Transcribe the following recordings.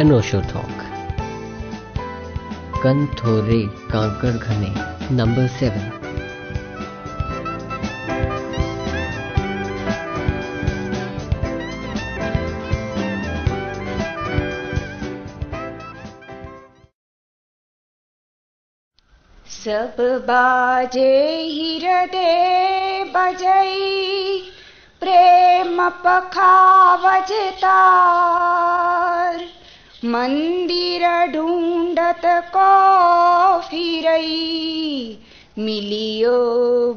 अनोशो talk कंथोरे कांकड़ घने number seven सब बाजे हृदय बजई प्रेम पखावजतार मंदिर ढूंढत को फिरई मिलियो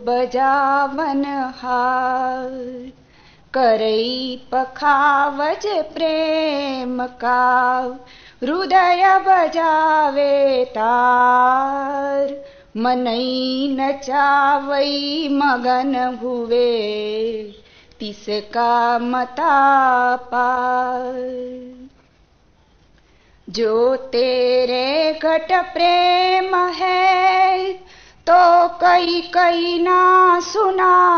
बजावन हार। करई पखावज प्रेम का हृदय बजावे तार। मनई नचावई मगन हुए तिसका मता पार। जो तेरे घट प्रेम है तो कई कई ना सुना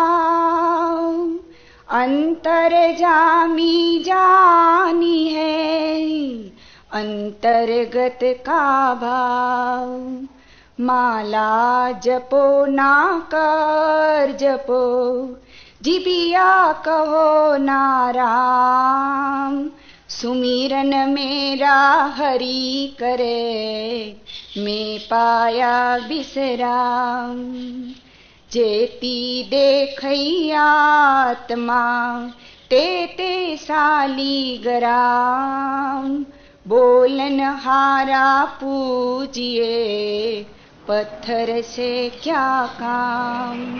अंतर जामी जानी है, अंतर्गत का भाव। माला जपो ना कर जपो, जिबिया कहो नाराम सुमिरन मेरा हरि करे, मैं पाया विश्राम जेती देखई आत्मा, ते ते साली गराम। बोलन हारा पूजिए, पत्थर से क्या काम।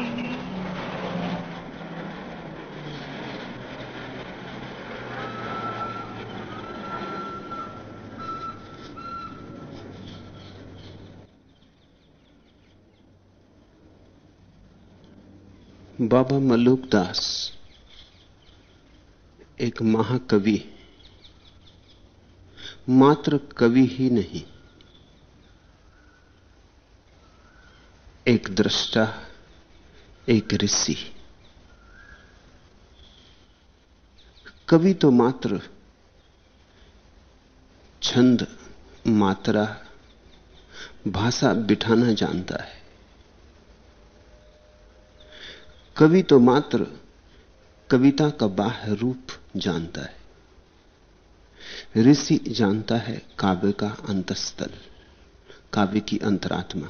बाबा मल्लुक दास, एक महाकवि। मात्र कवि ही नहीं, एक दृष्टा, एक ऋषि। कवि तो मात्र छंद, मात्रा, भाषा बिठाना जानता है। कवि तो मात्र कविता का बाह्य रूप जानता है। ऋषि जानता है काव्य का अंतस्थल, काव्य की अंतरात्मा।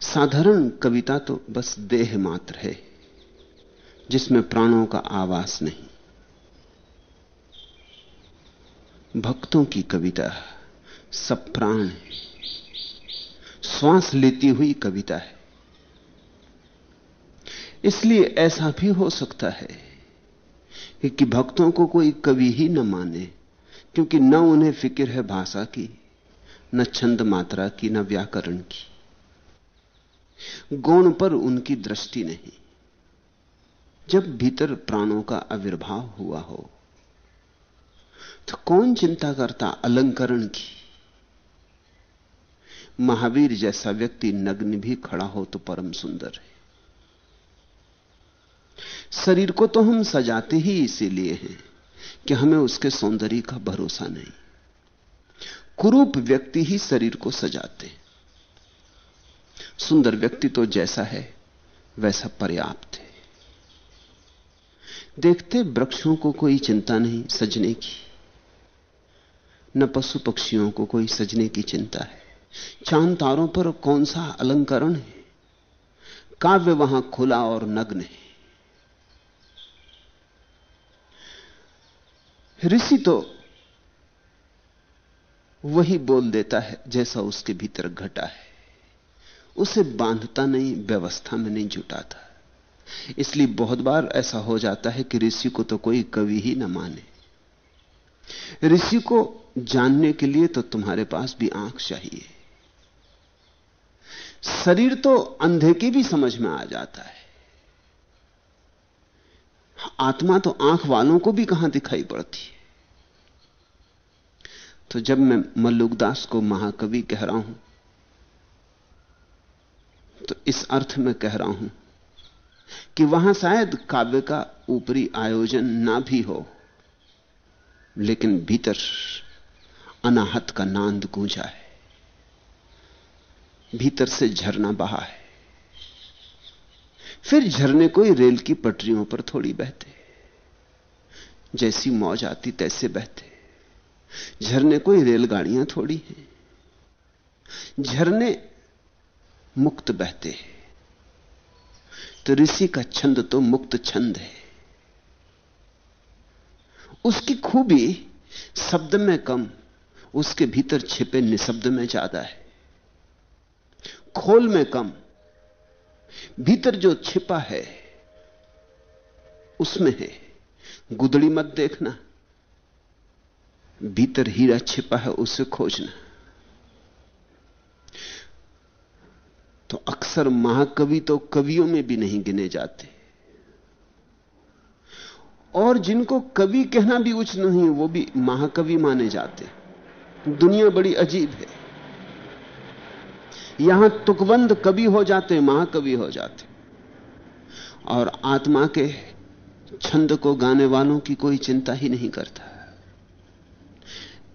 साधारण कविता तो बस देह मात्र है, जिसमें प्राणों का आवास नहीं। भक्तों की कविता सब प्राण है। श्वास लेती हुई कविता है। इसलिए ऐसा भी हो सकता है कि भक्तों को कोई कवि ही न माने, क्योंकि न उन्हें फ़िक्र है भाषा की, न छंद मात्रा की, न व्याकरण की। गौण पर उनकी दृष्टि नहीं। जब भीतर प्राणों का आविर्भाव हुआ हो तो कौन चिंता करता अलंकरण की? महावीर जैसा व्यक्ति नग्न भी खड़ा हो तो परम सुंदर है। शरीर को तो हम सजाते ही इसीलिए हैं कि हमें उसके सौंदर्य का भरोसा नहीं। कुरूप व्यक्ति ही शरीर को सजाते। सुंदर व्यक्ति तो जैसा है, वैसा पर्याप्त है। देखते वृक्षों को कोई चिंता नहीं सजने की। न पशु पक्षियों को कोई सजने की चिंता है। चाँद तारों पर कौन सा अलंकरण है? काव्य वहाँ खुला और नग्न है। ऋषि तो वही बोल देता है जैसा उसके भीतर घटा है। उसे बांधता नहीं, व्यवस्था में नहीं जुटाता। इसलिए बहुत बार ऐसा हो जाता है कि ऋषि को तो कोई कवि ही न माने। ऋषि को जानने के लिए तो तुम्हारे पास भी आँख चाहिए। शरीर तो अंधे की भी समझ में आ जाता है। आत्मा तो आँख वालों को भी कहाँ दिखाई पड़ती है? तो जब मैं मल्लुकदास को महाकवि कह रहा हूँ तो इस अर्थ में कह रहा हूँ कि वहाँ शायद काव्य का ऊपरी आयोजन ना भी हो, लेकिन भीतर अनाहत का नांद गूंजा है। भीतर से झरना बहा है। फिर झरने कोई रेल की पटरियों पर थोड़ी बहते। जैसी मौज आती, तैसे बहते। झरने कोई रेलगाड़ियाँ थोड़ी हैं। झरने मुक्त बहते हैं। तो ऋषि का छंद तो मुक्त छंद है। उसकी खूबी शब्द में कम, उसके भीतर छिपे निशब्द में ज़्यादा है। खोल में कम, भीतर जो छिपा है, उसमें है। गुदड़ी मत देखना। भीतर हीरा छिपा है, उसे खोजना। तो अक्सर महाकवि तो कवियों में भी नहीं गिने जाते। और जिनको कवि कहना भी उचित नहीं वो भी महाकवि माने जाते। दुनिया बड़ी अजीब है। यहाँ तुकबंद कवि हो जाते, महाकवि हो जाते। और आत्मा के छंद को गाने वालों की कोई चिंता ही नहीं करता।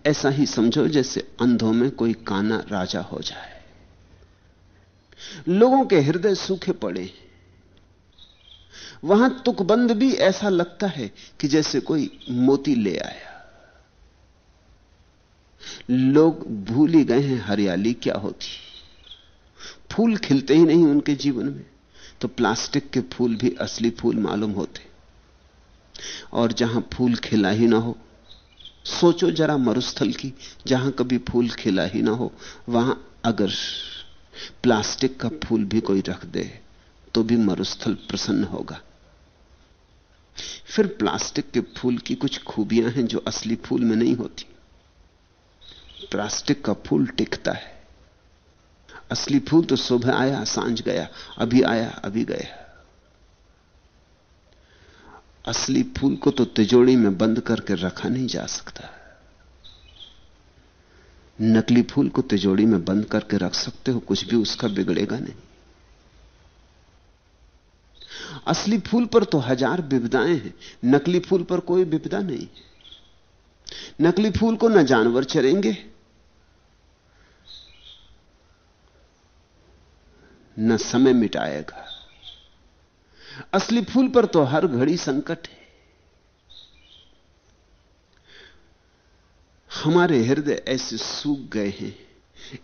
ऐसा ही समझो जैसे अंधों में कोई काना राजा हो जाए। लोगों के हृदय सूखे पड़े वहाँ तुकबंद भी ऐसा लगता है कि जैसे कोई मोती ले आया। लोग भूल ही गए हैं हरियाली क्या होती। फूल खिलते ही नहीं उनके जीवन में तो प्लास्टिक के फूल भी असली फूल मालूम होते। और जहाँ फूल खिला ही ना हो सोचो जरा मरुस्थल की, जहाँ कभी फूल खिला ही ना हो, वहाँ अगर प्लास्टिक का फूल भी कोई रख दे तो भी मरुस्थल प्रसन्न होगा। फिर प्लास्टिक के फूल की कुछ खूबियाँ हैं जो असली फूल में नहीं होती। प्लास्टिक का फूल टिकता है। असली फूल तो सुबह आया, साँझ गया, अभी आया, अभी गया। असली फूल को तो तिजोड़ी में बंद करके रखा नहीं जा सकता। नकली फूल को तिजोड़ी में बंद करके रख सकते हो, कुछ भी उसका बिगड़ेगा नहीं। असली फूल पर तो हज़ार विविधाएँ हैं, नकली फूल पर कोई विविधा नहीं। नकली फूल को न जानवर चरेंगे, न समय मिटाएगा। असली फूल पर तो हर घड़ी संकट है। हमारे हृदय ऐसे सूख गए हैं,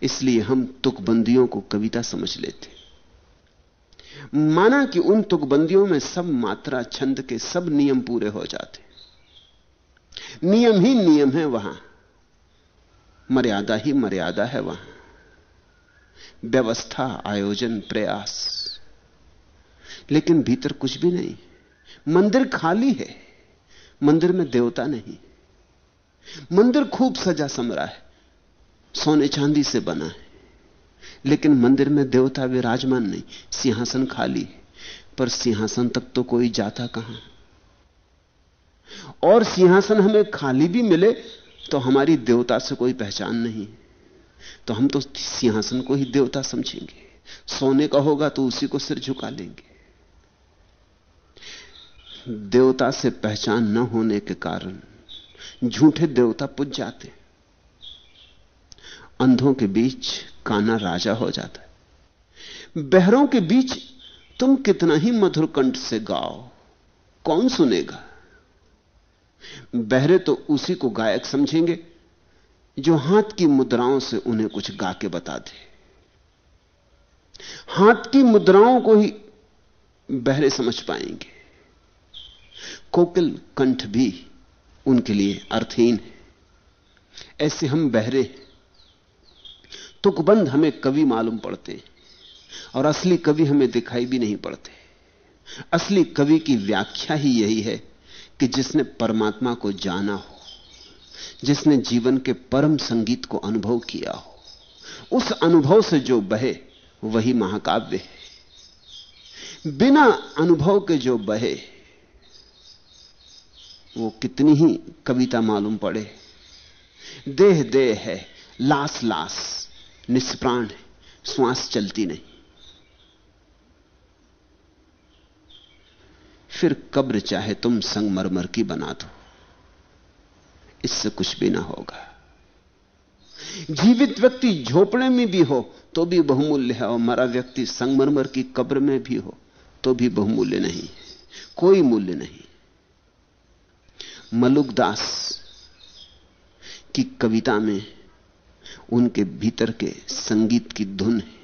इसलिए हम तुकबंदियों को कविता समझ लेते माना कि उन तुकबंदियों में सब मात्रा, छंद के सब नियम पूरे हो जाते नियम ही नियम है वहाँ। मर्यादा ही मर्यादा है वहाँ। व्यवस्था, आयोजन, प्रयास। लेकिन भीतर कुछ भी नहीं। मंदिर खाली है। मंदिर में देवता नहीं। मंदिर खूब सजा समरा है। सोने चांदी से बना है। लेकिन मंदिर में देवता विराजमान नहीं। सिंहासन खाली है। पर सिंहासन तक तो कोई जाता कहाँ? और सिंहासन हमें खाली भी मिले तो हमारी देवता से कोई पहचान नहीं। तो हम तो सिंहासन को ही देवता समझेंगे। सोने का होगा तो उसी को सिर झुका लेंगे। देवता से पहचान न होने के कारण झूठे देवता पूज जाते। अंधों के बीच काना राजा हो जाता है। बहरों के बीच तुम कितना ही मधुर कंठ से गाओ, कौन सुनेगा? बहरे तो उसी को गायक समझेंगे जो हाथ की मुद्राओं से उन्हें कुछ गा के बता दे। हाथ की मुद्राओं को ही बहरे समझ पाएँगे। कोकिल कंठ भी उनके लिए अर्थहीन है। ऐसे हम बहरे, तुकबंद हमें कवि मालूम पड़ते और असली कवि हमें दिखाई भी नहीं पड़ते। असली कवि की व्याख्या ही यही है कि जिसने परमात्मा को जाना हो, जिसने जीवन के परम संगीत को अनुभव किया हो, उस अनुभव से जो बहे वही महाकाव्य है। बिना अनुभव के जो बहे वो कितनी ही कविता मालूम पड़े। देह देह है लाश लाश निष्प्राण है, श्वास चलती नहीं। फिर कब्र चाहे तुम संगमरमर की बना दो। इससे कुछ भी ना होगा। जीवित व्यक्ति झोपड़े में भी हो तो भी बहुमूल्य है, और मरा व्यक्ति संगमरमर की कब्र में भी हो तो भी बहुमूल्य नहीं। कोई मूल्य नहीं। मलुकदास की कविता में उनके भीतर के संगीत की धुन है।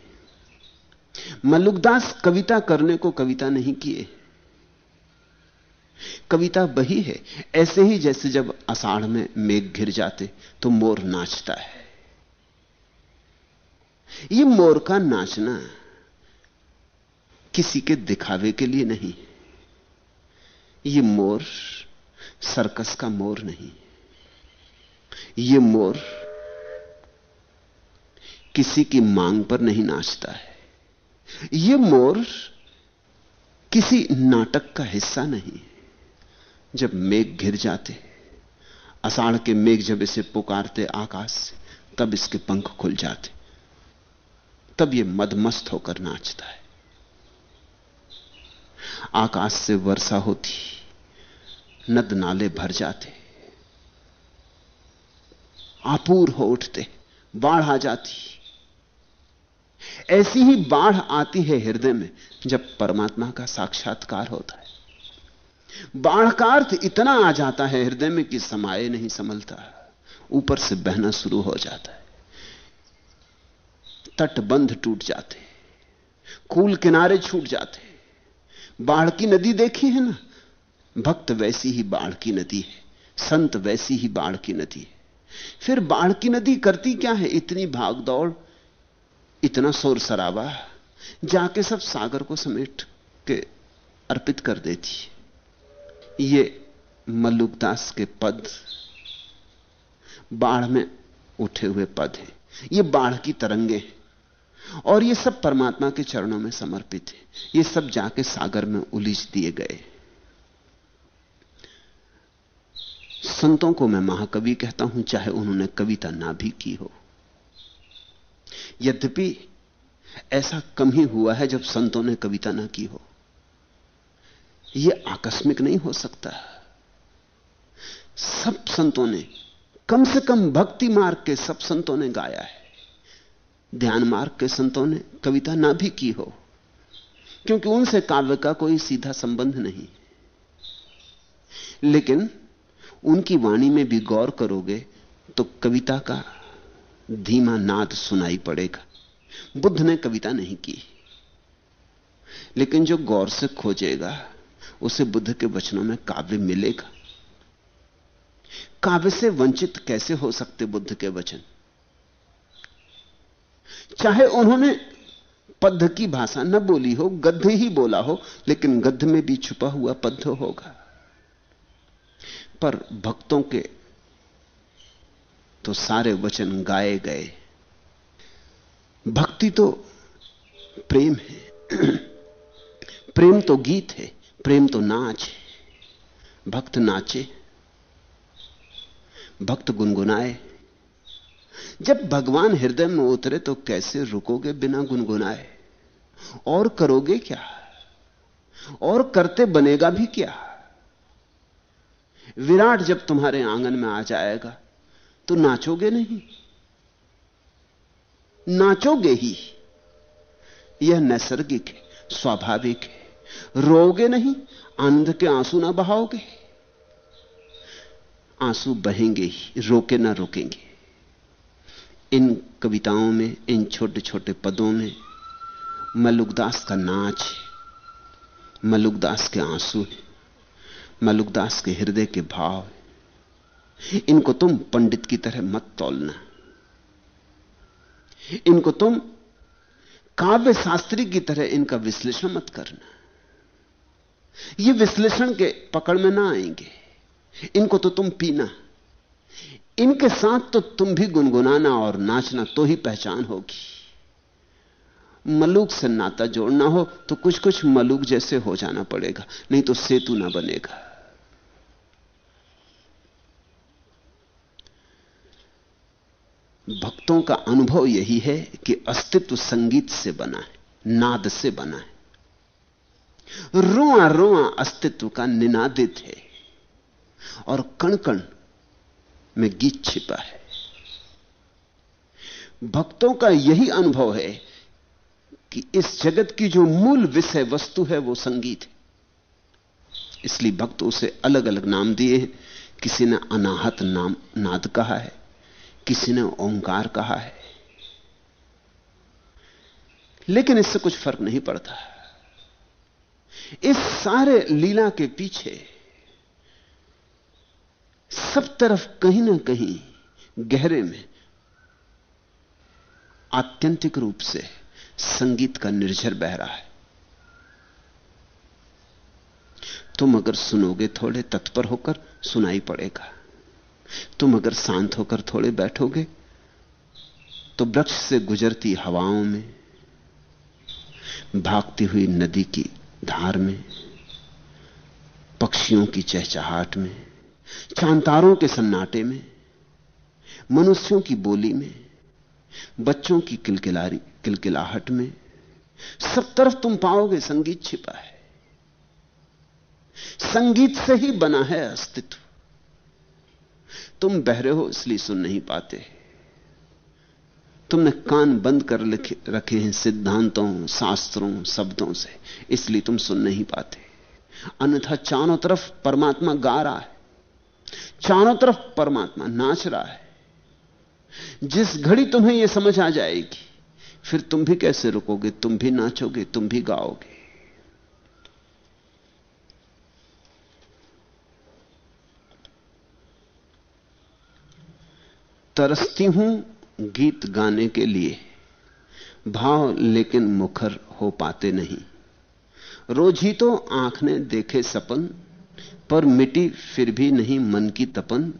मलुकदास कविता करने को कविता नहीं किए। कविता वही है, ऐसे ही जैसे जब अषाढ़ में मेघ घिर जाते तो मोर नाचता है। ये मोर का नाचना किसी के दिखावे के लिए नहीं ये मोर सर्कस का मोर नहीं। ये मोर किसी की मांग पर नहीं नाचता है। ये मोर किसी नाटक का हिस्सा नहीं जब मेघ घिर जाते, अषाढ़ के मेघ जब इसे पुकारते आकाश से, तब इसके पंख खुल जाते। तब यह मदमस्त होकर नाचता है। आकाश से वर्षा होती नद नाले भर जाते, आपूर हो उठते, बाढ़ आ जाती। ऐसी ही बाढ़ आती है हृदय में, जब परमात्मा का साक्षात्कार होता है। बाढ़ का अर्थ इतना आ जाता है हृदय में कि समाये नहीं संभलता, ऊपर से बहना शुरू हो जाता है। तटबंध टूट जाते, कूल किनारे छूट जाते। बाढ़ की नदी देखी है ना? भक्त वैसी ही बाढ़ की नदी है, संत वैसी ही बाढ़ की नदी है। फिर बाढ़ की नदी करती क्या है? इतनी भागदौड़ इतना शोर शराबा, जाके सब सागर को समेट के अर्पित कर देती है। ये मल्लुकदास के पद, बाढ़ में उठे हुए पद हैं। ये बाढ़ की तरंगे हैं और ये सब परमात्मा के चरणों में समर्पित है। ये सब जाके सागर में उलीझ दिए गए संतों को मैं महाकवि कहता हूँ, चाहे उन्होंने कविता ना भी की हो। यद्यपि ऐसा कम ही हुआ है जब संतों ने कविता ना की हो। यह आकस्मिक नहीं हो सकता। सब संतों ने, कम से कम भक्ति मार्ग के सब संतों ने गाया है। ध्यान मार्ग के संतों ने कविता ना भी की हो, क्योंकि उनसे काव्य का कोई सीधा संबंध नहीं। लेकिन उनकी वाणी में भी गौर करोगे तो कविता का धीमा नाद सुनाई पड़ेगा। बुद्ध ने कविता नहीं की। लेकिन जो गौर से खोजेगा, उसे बुद्ध के वचनों में काव्य मिलेगा। काव्य से वंचित कैसे हो सकते बुद्ध के वचन? चाहे उन्होंने पद्ध की भाषा न बोली हो गद्य ही बोला हो, लेकिन गद्य में भी छुपा हुआ पद्ध होगा। पर भक्तों के तो सारे वचन गाए गए। भक्ति तो प्रेम है। प्रेम तो गीत है, प्रेम तो नाच है। भक्त नाचे, भक्त गुनगुनाए। जब भगवान हृदय में उतरे तो कैसे रुकोगे बिना गुनगुनाए? और करोगे क्या? और करते बनेगा भी क्या? विराट जब तुम्हारे आँगन में आ जाएगा तो नाचोगे नहीं? नाचोगे ही। यह नैसर्गिक है, स्वाभाविक है। रोगे नहीं, आनंद के आँसू ना बहाओगे। आँसू बहेंगे ही, रोके ना रोकेंगे। इन कविताओं में, इन छोटे छोटे पदों में, मलुकदास का नाच है। मलुकदास के आँसू है। मलुकदास के हृदय के भाव। इनको तुम पंडित की तरह मत तोलना। इनको तुम काव्य शास्त्री की तरह इनका विश्लेषण मत करना। ये विश्लेषण के पकड़ में ना आएँगे। इनको तो तुम पीना। इनके साथ तो तुम भी गुनगुनाना और नाचना तो ही पहचान होगी। मलूक से नाता जोड़ना हो तो कुछ कुछ मलूक जैसे हो जाना पड़ेगा, नहीं तो सेतु ना बनेगा। भक्तों का अनुभव यही है कि अस्तित्व संगीत से बना है, नाद से बना है। रोआ रोआ अस्तित्व का निनादित है और कण कण में गीत छिपा है। भक्तों का यही अनुभव है कि इस जगत की जो मूल विषय वस्तु है वो संगीत है। इसलिए भक्त उसे अलग अलग नाम दिए हैं, किसी ने अनाहत नाम, नाद कहा है। किसी ने ओंकार कहा है? लेकिन इससे कुछ फ़र्क नहीं पड़ता। इस सारे लीला के पीछे सब तरफ़ कहीं ना कहीं गहरे में आत्यंतिक रूप से संगीत का निर्झर बह रहा है। तुम अगर सुनोगे थोड़े तत्पर होकर सुनाई पड़ेगा। तुम अगर शांत होकर थोड़े बैठोगे तो वृक्ष से गुजरती हवाओं में, भागती हुई नदी की धार में, पक्षियों की चहचहाट में, चांतारों के सन्नाटे में, मनुष्यों की बोली में, बच्चों की किलकिलारी, किलकिलाहट में, सब तरफ़ तुम पाओगे संगीत छिपा है। संगीत से ही बना है अस्तित्व। तुम बहरे हो, इसलिए सुन नहीं पाते। तुमने कान बंद कर रखे हैं सिद्धांतों, शास्त्रों, शब्दों से, इसलिए तुम सुन नहीं पाते। अन्यथा चारों तरफ़ परमात्मा गा रहा है। चारों तरफ़ परमात्मा नाच रहा है। जिस घड़ी तुम्हें यह समझ आ जाएगी, फिर तुम भी कैसे रुकोगे? तुम भी नाचोगे, तुम भी गाओगे। तरसती हूँ गीत गाने के लिए। भाव लेकिन मुखर हो पाते नहीं। रोज ही तो आँख ने देखे सपन, पर मिटी फिर भी नहीं मन की तपन।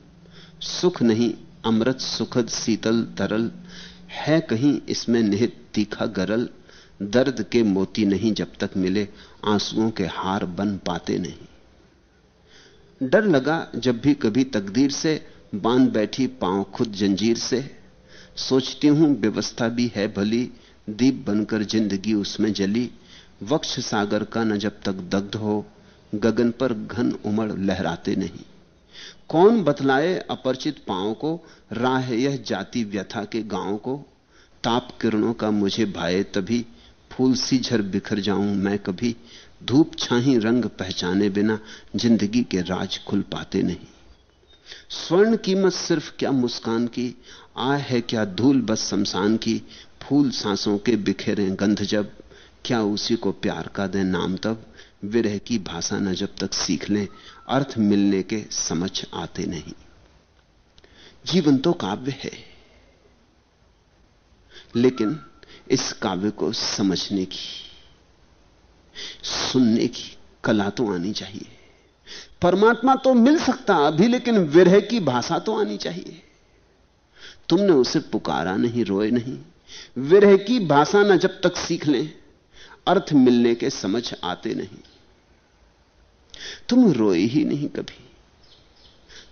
सुख नहीं, अमृत सुखद शीतल तरल, है कहीं इसमें निहित तीखा गरल। दर्द के मोती नहीं जब तक मिले, आंसुओं के हार बन पाते नहीं। डर लगा जब भी कभी तकदीर से बाँध बैठी पाँव खुद जंजीर से। सोचती हूँ व्यवस्था भी है भली, दीप बनकर ज़िंदगी उसमें जली। वक्ष सागर का न जब तक दग्ध हो, गगन पर घन उमड़ लहराते नहीं। कौन बतलाए अपरिचित पाँव को, राह यह जाति व्यथा के गाँव को। ताप किरणों का मुझे भाए तभी, फूल सी झर बिखर जाऊँ मैं कभी। धूप छाही रंग पहचाने बिना, ज़िंदगी के राज खुल पाते नहीं। स्वर्ण कीमत सिर्फ़ क्या मुस्कान की? आ है क्या धूल बस शमशान की? फूल सांसों के बिखेरे गंध जब। क्या उसी को प्यार का दे नाम तब? विरह की भाषा न जब तक सीख लें। अर्थ मिलने के समझ आते नहीं। जीवन तो काव्य है। लेकिन इस काव्य को समझने की, सुनने की कला तो आनी चाहिए। परमात्मा तो मिल सकता अभी, लेकिन विरह की भाषा तो आनी चाहिए। तुमने उसे पुकारा नहीं, रोए नहीं। विरह की भाषा ना जब तक सीख लें, अर्थ मिलने के समझ आते नहीं। तुम रोए ही नहीं कभी।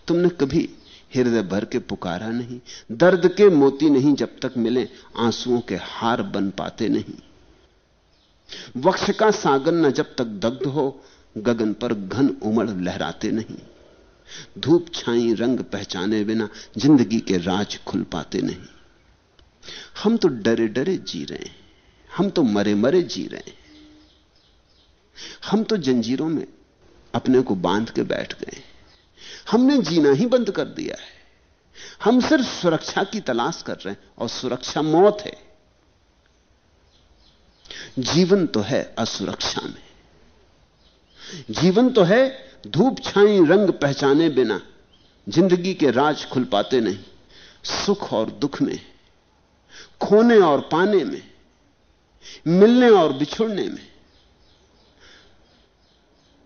तुमने कभी हृदय भर के पुकारा नहीं, दर्द के मोती नहीं जब तक मिले, आंसुओं के हार बन पाते नहीं। वक्ष का सागर न जब तक दग्ध हो गगन पर घन उमड़ लहराते नहीं। धूप छाई रंग पहचाने बिना ज़िंदगी के राज खुल पाते नहीं। हम तो डरे डरे जी रहे हैं। हम तो मरे मरे जी रहे हैं। हम तो जंजीरों में अपने को बाँध के बैठ गए हमने जीना ही बंद कर दिया है। हम सिर्फ़ सुरक्षा की तलाश कर रहे हैं और सुरक्षा मौत है। जीवन तो है असुरक्षा में। जीवन तो है धूप छाई रंग पहचाने बिना। ज़िंदगी के राज खुल पाते नहीं। सुख और दुख में, खोने और पाने में, मिलने और बिछुड़ने में,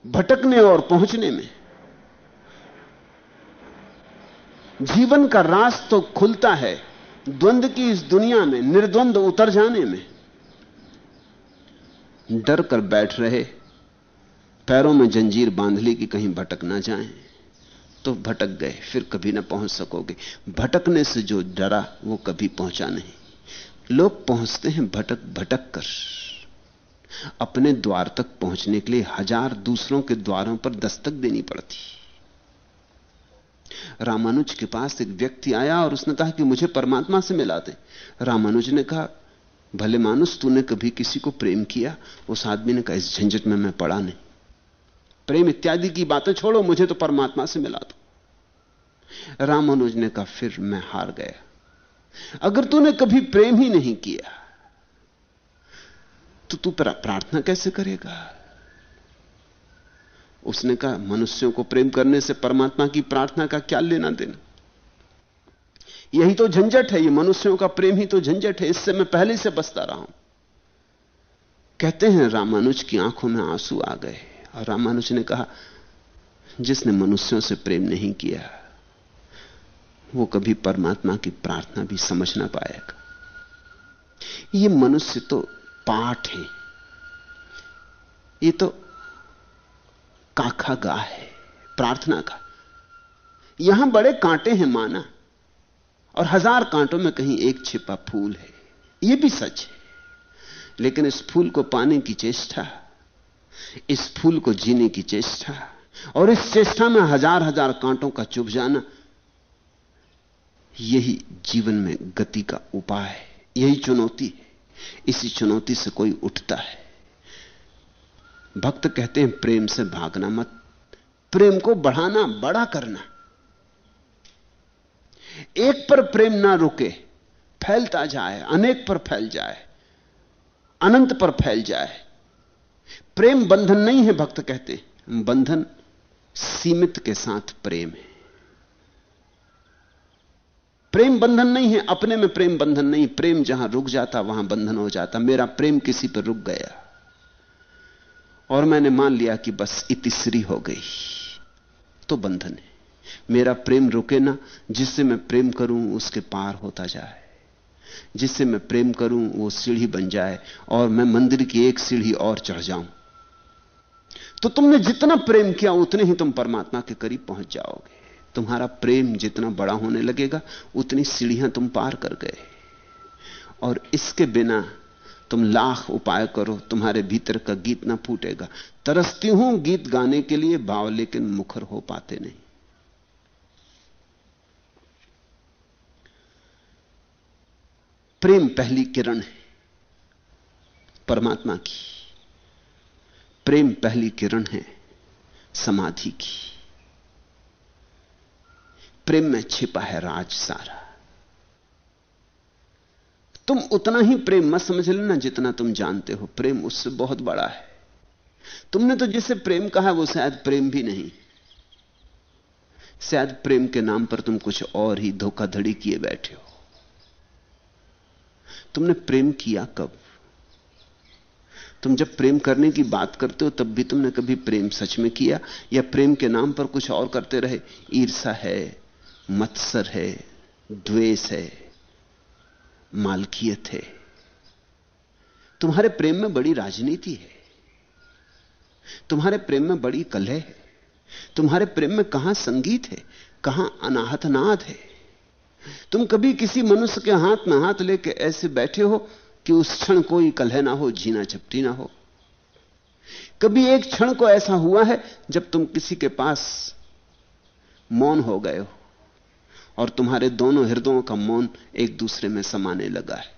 भटकने और पहुँचने में। जीवन का रास तो खुलता है द्वंद की इस दुनिया में, निर्द्वंद उतर जाने में। डर कर बैठ रहे पैरों में जंजीर बाँध ली कि कहीं भटक ना जाएँ। तो भटक गए, फिर कभी ना पहुँच सकोगे। भटकने से जो डरा, वो कभी पहुँचा नहीं। लोग पहुँचते हैं भटक भटक कर। अपने द्वार तक पहुँचने के लिए हज़ार दूसरों के द्वारों पर दस्तक देनी पड़ती। रामानुज के पास एक व्यक्ति आया और उसने कहा कि मुझे परमात्मा से मिला दे। रामानुज ने कहा, भले मानुस तूने कभी किसी को प्रेम किया? उस आदमी ने कहा, इस झंझट में मैं पड़ा नहीं। प्रेम इत्यादि की बातें छोड़ो, मुझे तो परमात्मा से मिला दो। रामानुज ने कहा, फिर मैं हार गया। अगर तूने कभी प्रेम ही नहीं किया तो तू प्रार्थना कैसे करेगा? उसने कहा, मनुष्यों को प्रेम करने से परमात्मा की प्रार्थना का क्या लेना देना? यही तो झंझट है, ये मनुष्यों का प्रेम ही तो झंझट है, इससे मैं पहले से बसता रहा हूँ। कहते हैं, रामानुज की आँखों में आँसू आ गए रामानुज ने कहा, जिसने मनुष्यों से प्रेम नहीं किया, वो कभी परमात्मा की प्रार्थना भी समझ ना पाएगा। ये मनुष्य तो पाठ है। ये तो काखा गा है, प्रार्थना का। यहाँ बड़े कांटे हैं माना, और हज़ार कांटों में कहीं एक छिपा फूल है। यह भी सच है। लेकिन इस फूल को पाने की चेष्टा इस फूल को जीने की चेष्टा और इस चेष्टा में हज़ार हज़ार कांटों का चुभ जाना, यही जीवन में गति का उपाय है, यही चुनौती है। इसी चुनौती से कोई उठता है। भक्त कहते हैं, प्रेम से भागना मत, प्रेम को बढ़ाना, बड़ा करना। एक पर प्रेम ना रुके, फैलता जाए, अनेक पर फैल जाए, अनंत पर फैल जाए। प्रेम बंधन नहीं है, भक्त कहते बंधन सीमित के साथ प्रेम है। प्रेम बंधन नहीं है, अपने में प्रेम बंधन नहीं। प्रेम जहाँ रुक जाता, वहाँ बंधन हो जाता। मेरा प्रेम किसी पर रुक गया। और मैंने मान लिया कि बस इतिश्री हो गई। तो बंधन है। मेरा प्रेम रुके ना, जिससे मैं प्रेम करूँ, उसके पार होता जाए। जिससे मैं प्रेम करूँ, वो सीढ़ी बन जाए। और मैं मंदिर की एक सीढ़ी और चढ़ जाऊँ। तो तुमने जितना प्रेम किया उतने ही तुम परमात्मा के करीब पहुँच जाओगे। तुम्हारा प्रेम जितना बड़ा होने लगेगा, उतनी सीढ़ियाँ तुम पार कर गए। और इसके बिना तुम लाख उपाय करो, तुम्हारे भीतर का गीत ना फूटेगा। तरसती हूँ गीत गाने के लिए, भाव लेकिन मुखर हो पाते नहीं। प्रेम पहली किरण है, परमात्मा की। प्रेम पहली किरण है, समाधि की। प्रेम में छिपा है राज सारा। तुम उतना ही प्रेम मत समझ लेना जितना तुम जानते हो। प्रेम उससे बहुत बड़ा है। तुमने तो जिसे प्रेम कहा वो शायद प्रेम भी नहीं। शायद प्रेम के नाम पर तुम कुछ और ही धोखाधड़ी किए बैठे हो। तुमने प्रेम किया कब? तुम जब प्रेम करने की बात करते हो, तब भी तुमने कभी प्रेम सच में किया? या प्रेम के नाम पर कुछ और करते रहे? ईर्षा है, मत्सर है, द्वेष है, मालकियत है। तुम्हारे प्रेम में बड़ी राजनीति है। तुम्हारे प्रेम में बड़ी कलह है। तुम्हारे प्रेम में कहाँ संगीत है? कहाँ अनाहतनाद है? तुम कभी किसी मनुष्य के हाथ में हाथ लेके ऐसे बैठे हो कि उस क्षण कोई कलह ना हो, जीना झपटी ना हो। कभी एक क्षण को ऐसा हुआ है, जब तुम किसी के पास मौन हो गए हो, और तुम्हारे दोनों हृदयों का मौन एक दूसरे में समाने लगा है,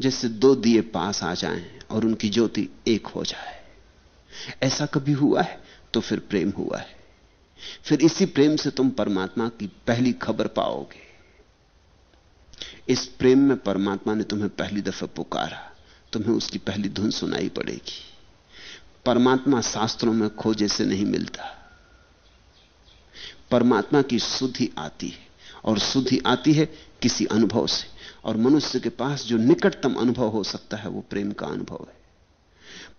जैसे दो दिए पास आ जाएँ और उनकी ज्योति एक हो जाए। ऐसा कभी हुआ है? तो फिर प्रेम हुआ है। फिर इसी प्रेम से तुम परमात्मा की पहली खबर पाओगे। इस प्रेम में परमात्मा ने तुम्हें पहली दफ़ा पुकारा। तुम्हें उसकी पहली धुन सुनाई पड़ेगी। परमात्मा शास्त्रों में खोजे से नहीं मिलता। परमात्मा की शुद्धि आती है और शुद्धि आती है किसी अनुभव से। और मनुष्य के पास जो निकटतम अनुभव हो सकता है, वो प्रेम का अनुभव है।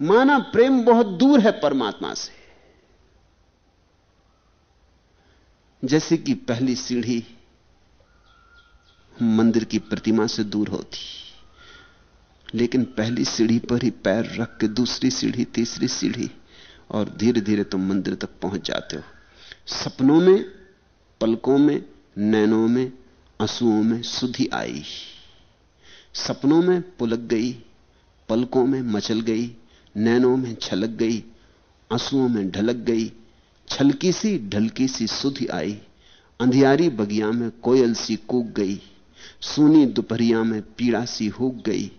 माना प्रेम बहुत दूर है परमात्मा से। जैसे कि पहली सीढ़ी मंदिर की प्रतिमा से दूर होती। लेकिन पहली सीढ़ी पर ही पैर रख के दूसरी सीढ़ी, तीसरी सीढ़ी और धीरे धीरे तुम मंदिर तक पहुँच जाते हो। सपनों में, पलकों में, नैनों में आंसुओं में सुधि आई। सपनों में पुलक गई, पलकों में मचल गई, नैनों में छलक गई आंसुओं में ढलक गई, छलकी सी, ढलकी सी सुधि आई। अंधियारी बगिया में कोयल सी कूक गई। सूनी दोपहरिया में पीड़ा सी हुक गई।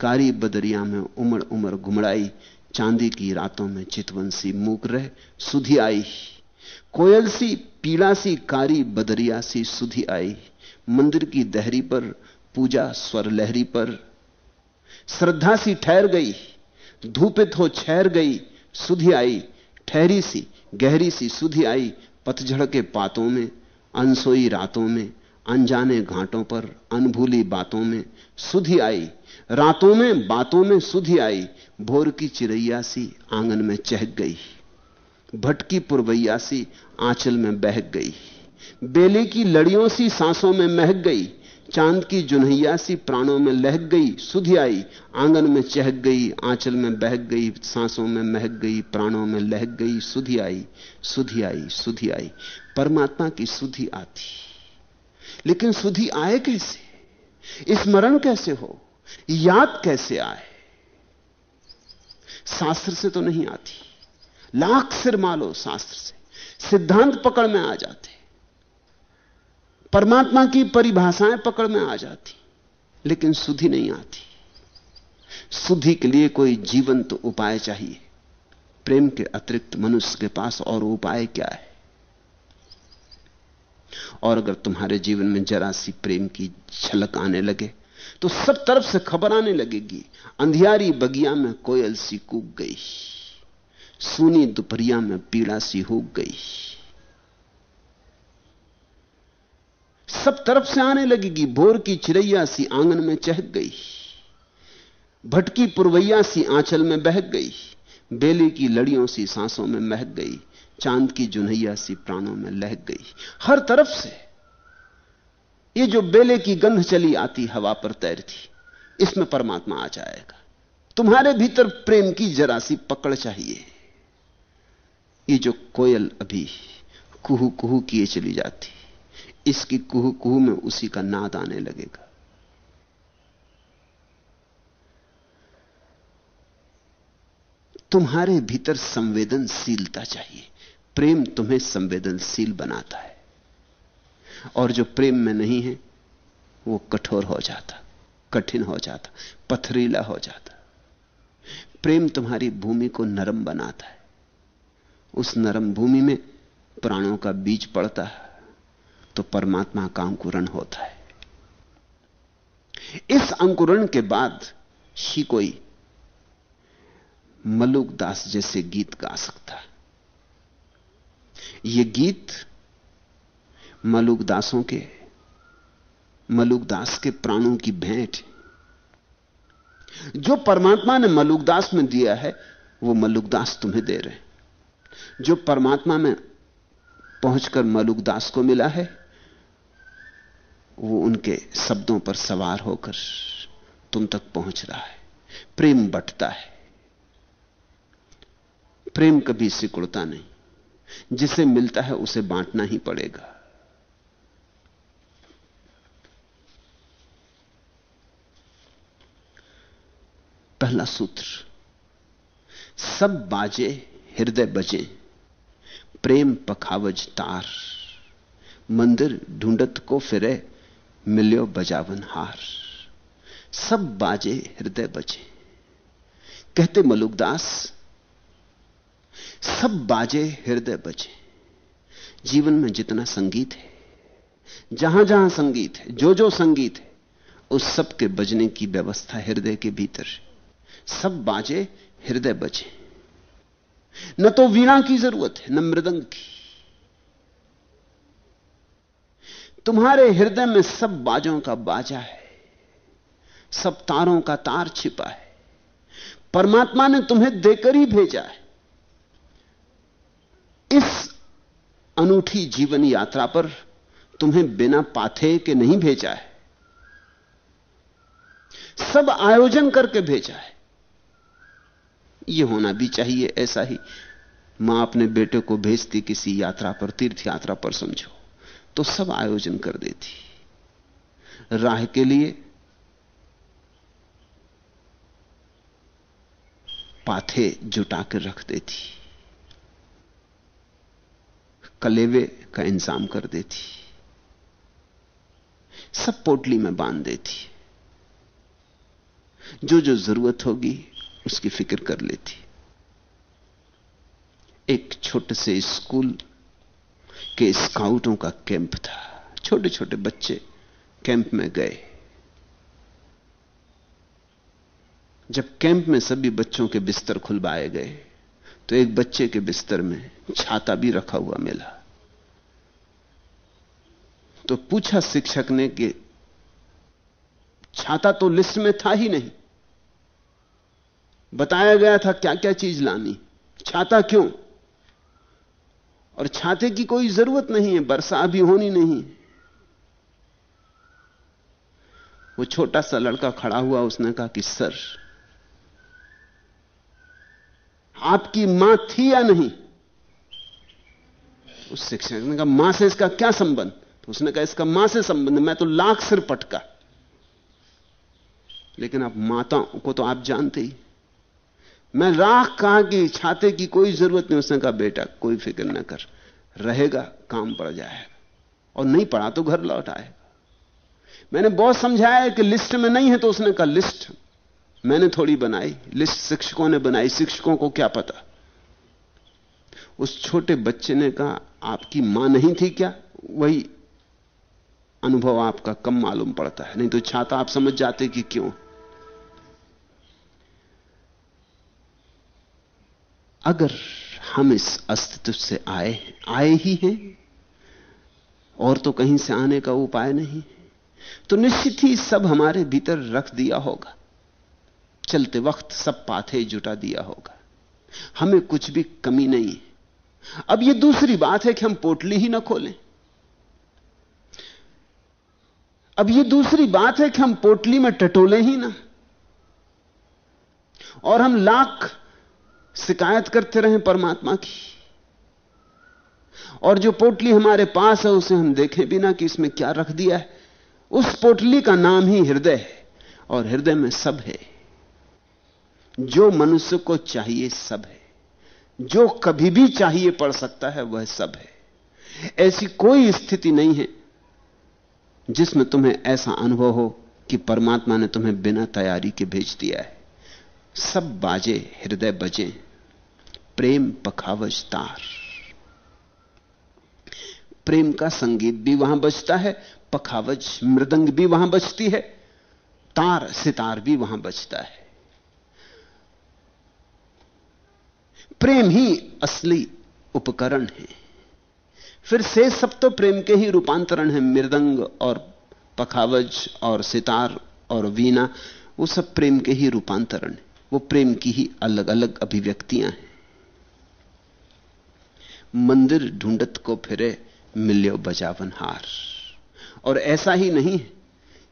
कारी बदरिया में उमड़ उमड़ घुमड़ाई। चांदी की रातों में चितवन सी मूक रह सुधी आई। कोयल सी, पीड़ा सी, कारी बदरिया सी सुधी आई। मंदिर की दहरी पर, पूजा स्वर लहरी पर। श्रद्धा सी ठहर गई। धूपित हो ठहर गई, सुधी आई। ठहरी सी, गहरी सी सुधी आई। पतझड़ के पातों में, अनसोई रातों में। अनजाने घाटों पर, अनभूली बातों में सुधी आई। रातों में, बातों में सुधी आई। भोर की चिरैया सी आँगन में चहक गई। भटकी पुरवैया सी आंचल में बहक गई। बेले की लड़ियों सी सांसों में महक गई। चाँद की जुनहिया सी प्राणों में लहक गई। सुधी आई, आँगन में चहक गई, आंचल में बहक गई, सांसों में महक गई, प्राणों में लहक गई। सुधी आई सुधी आई सुधी आई। परमात्मा की सुधी आती। लेकिन सुधी आए कैसे? स्मरण कैसे हो? याद कैसे आए? शास्त्र से तो नहीं आती। लाख सिर मालो शास्त्र से। सिद्धांत पकड़ में आ जाते। परमात्मा की परिभाषाएँ पकड़ में आ जाती, लेकिन सुधि नहीं आती। सुधि के लिए कोई जीवंत तो उपाय चाहिए। प्रेम के अतिरिक्त मनुष्य के पास और उपाय क्या है? और अगर तुम्हारे जीवन में जरा सी प्रेम की झलक आने लगे तो सब तरफ़ से खबर आने लगेगी, अंधियारी बगिया में कोयल सी कूक गई, सूनी दोपहरिया में पीड़ा सी हुक गई। सब तरफ़ से आने लगेगी, भोर की चिड़ैया सी आँगन में चहक गई, भटकी पुरवैया सी आंचल में बहक गई, बेली की लड़ियों सी सांसों में महक गई चाँद की जुनैया सी प्राणों में लहक गई। हर तरफ़ से ये जो बेले की गंध चली आती हवा पर तैरती, इसमें परमात्मा आ जाएगा। तुम्हारे भीतर प्रेम की जरा सी पकड़ चाहिए। ये जो कोयल अभी कुहू कुहू किए चली जाती, इसकी कुहू कुहू में उसी का नाद आने लगेगा। तुम्हारे भीतर संवेदनशीलता चाहिए। प्रेम तुम्हें संवेदनशील बनाता है। और जो प्रेम में नहीं है, वो कठोर हो जाता, कठिन हो जाता, पथरीला हो जाता। प्रेम तुम्हारी भूमि को नरम बनाता है। उस नरम भूमि में प्राणों का बीज पड़ता है तो परमात्मा का अंकुरण होता है। इस अंकुरण के बाद ही कोई मलुक दास जैसे गीत गा सकता ये गीत मलुकदासों के मलुक दास के प्राणों की भेंट जो परमात्मा ने मलुकदास में दिया है, वो मलुकदास तुम्हें दे रहे जो परमात्मा में पहुंचकर मलुकदास को मिला है, वो उनके शब्दों पर सवार होकर तुम तक पहुँच रहा है। प्रेम बटता है। प्रेम कभी सिकुड़ता नहीं। जिसे मिलता है उसे बांटना ही पड़ेगा। पहला सूत्र, सब बाजे हृदय बजे, प्रेम पखावज तार, मंदिर ढूंढत को फिरे मिल्यो बजावन हार। सब बाजे हृदय बजे, कहते मलुकदास सब बाजे हृदय बजे। जीवन में जितना संगीत है, जहाँ जहाँ संगीत है, जो जो संगीत है, उस सब के बजने की व्यवस्था हृदय के भीतर सब बाजे हृदय बजे। न तो वीणा की ज़रूरत है, न मृदंग की। तुम्हारे हृदय में सब बाजों का बाजा है, सब तारों का तार छिपा है। परमात्मा ने तुम्हें देकर ही भेजा है। इस अनूठी जीवन यात्रा पर तुम्हें बिना पाथे के नहीं भेजा है। सब आयोजन करके भेजा है। यह होना भी चाहिए, ऐसा ही माँ अपने बेटे को भेजती किसी यात्रा पर तीर्थ यात्रा पर, समझो तो सब आयोजन कर देती। राह के लिए पाथे जुटा कर रख देती। कलेवे का इंतज़ाम कर देती। सब पोटली में बाँध देती। जो जो ज़रूरत होगी, उसकी फ़िक्र कर लेती। एक छोटे से स्कूल के स्काउटों का कैंप था। छोटे छोटे बच्चे कैंप में गए। जब कैंप में सभी बच्चों के बिस्तर खुलवाए गए तो एक बच्चे के बिस्तर में छाता भी रखा हुआ मिला। तो पूछा शिक्षक ने कि, छाता तो लिस्ट में था ही नहीं। बताया गया था क्या क्या चीज़ लानी। छाता क्यों? और छाते की कोई ज़रूरत नहीं है वर्षा अभी होनी नहीं वो छोटा सा लड़का खड़ा हुआ, उसने कहा कि, सर आपकी माँ थी या नहीं? उस शिक्षक ने कहा, माँ से इसका क्या संबंध? तो उसने कहा, इसका माँ से संबंध, मैं तो लाख सिर पटका। लेकिन आप माता को तो आप जानते ही। मैं राख कहा कि छाते की कोई ज़रूरत नहीं, उसने कहा, बेटा, कोई फ़िक्र ना कर। रहेगा, काम पड़ जाएगा। और नहीं पड़ा तो घर लौट आएगा। मैंने बहुत समझाया कि लिस्ट में नहीं है तो उसने कहा, लिस्ट मैंने थोड़ी बनाई, लिस्ट शिक्षकों ने बनाई, शिक्षकों को क्या पता? उस छोटे बच्चे ने कहा, आपकी माँ नहीं थी क्या? वही अनुभव आपका कम मालूम पड़ता है, नहीं तो छाता आप समझ जाते कि क्यों? अगर हम इस अस्तित्व से आए आए ही हैं, और तो कहीं से आने का उपाय नहीं तो निश्चित ही सब हमारे भीतर रख दिया होगा। चलते वक्त सब पाथे जुटा दिया होगा। हमें कुछ भी कमी नहीं अब यह दूसरी बात है कि हम पोटली ही ना खोलें। अब यह दूसरी बात है कि हम पोटली में टटोले ही ना। और हम लाख शिकायत करते रहे परमात्मा की। और जो पोटली हमारे पास है, उसे हम देखें भी ना कि इसमें क्या रख दिया है। उस पोटली का नाम ही हृदय है, और हृदय में सब है। जो मनुष्य को चाहिए सब है। जो कभी भी चाहिए पड़ सकता है, वह सब है। ऐसी कोई स्थिति नहीं है जिसमें तुम्हें ऐसा अनुभव हो कि परमात्मा ने तुम्हें बिना तैयारी के भेज दिया है। सब बाजे, हृदय बजे, प्रेम पखावज तार। प्रेम का संगीत भी वहाँ बजता है, पखावज मृदंग भी वहाँ बजती है, तार, सितार भी वहाँ बजता है। प्रेम ही असली उपकरण है। फिर से सब तो प्रेम के ही रूपांतरण है, मृदंग और पखावज और सितार और वीणा, वो सब प्रेम के ही रूपांतरण है। वो प्रेम की ही अलग अलग अभिव्यक्तियाँ हैं। मंदिर ढूंढत को फिरे मिल्यो बजावन हार और ऐसा ही नहीं है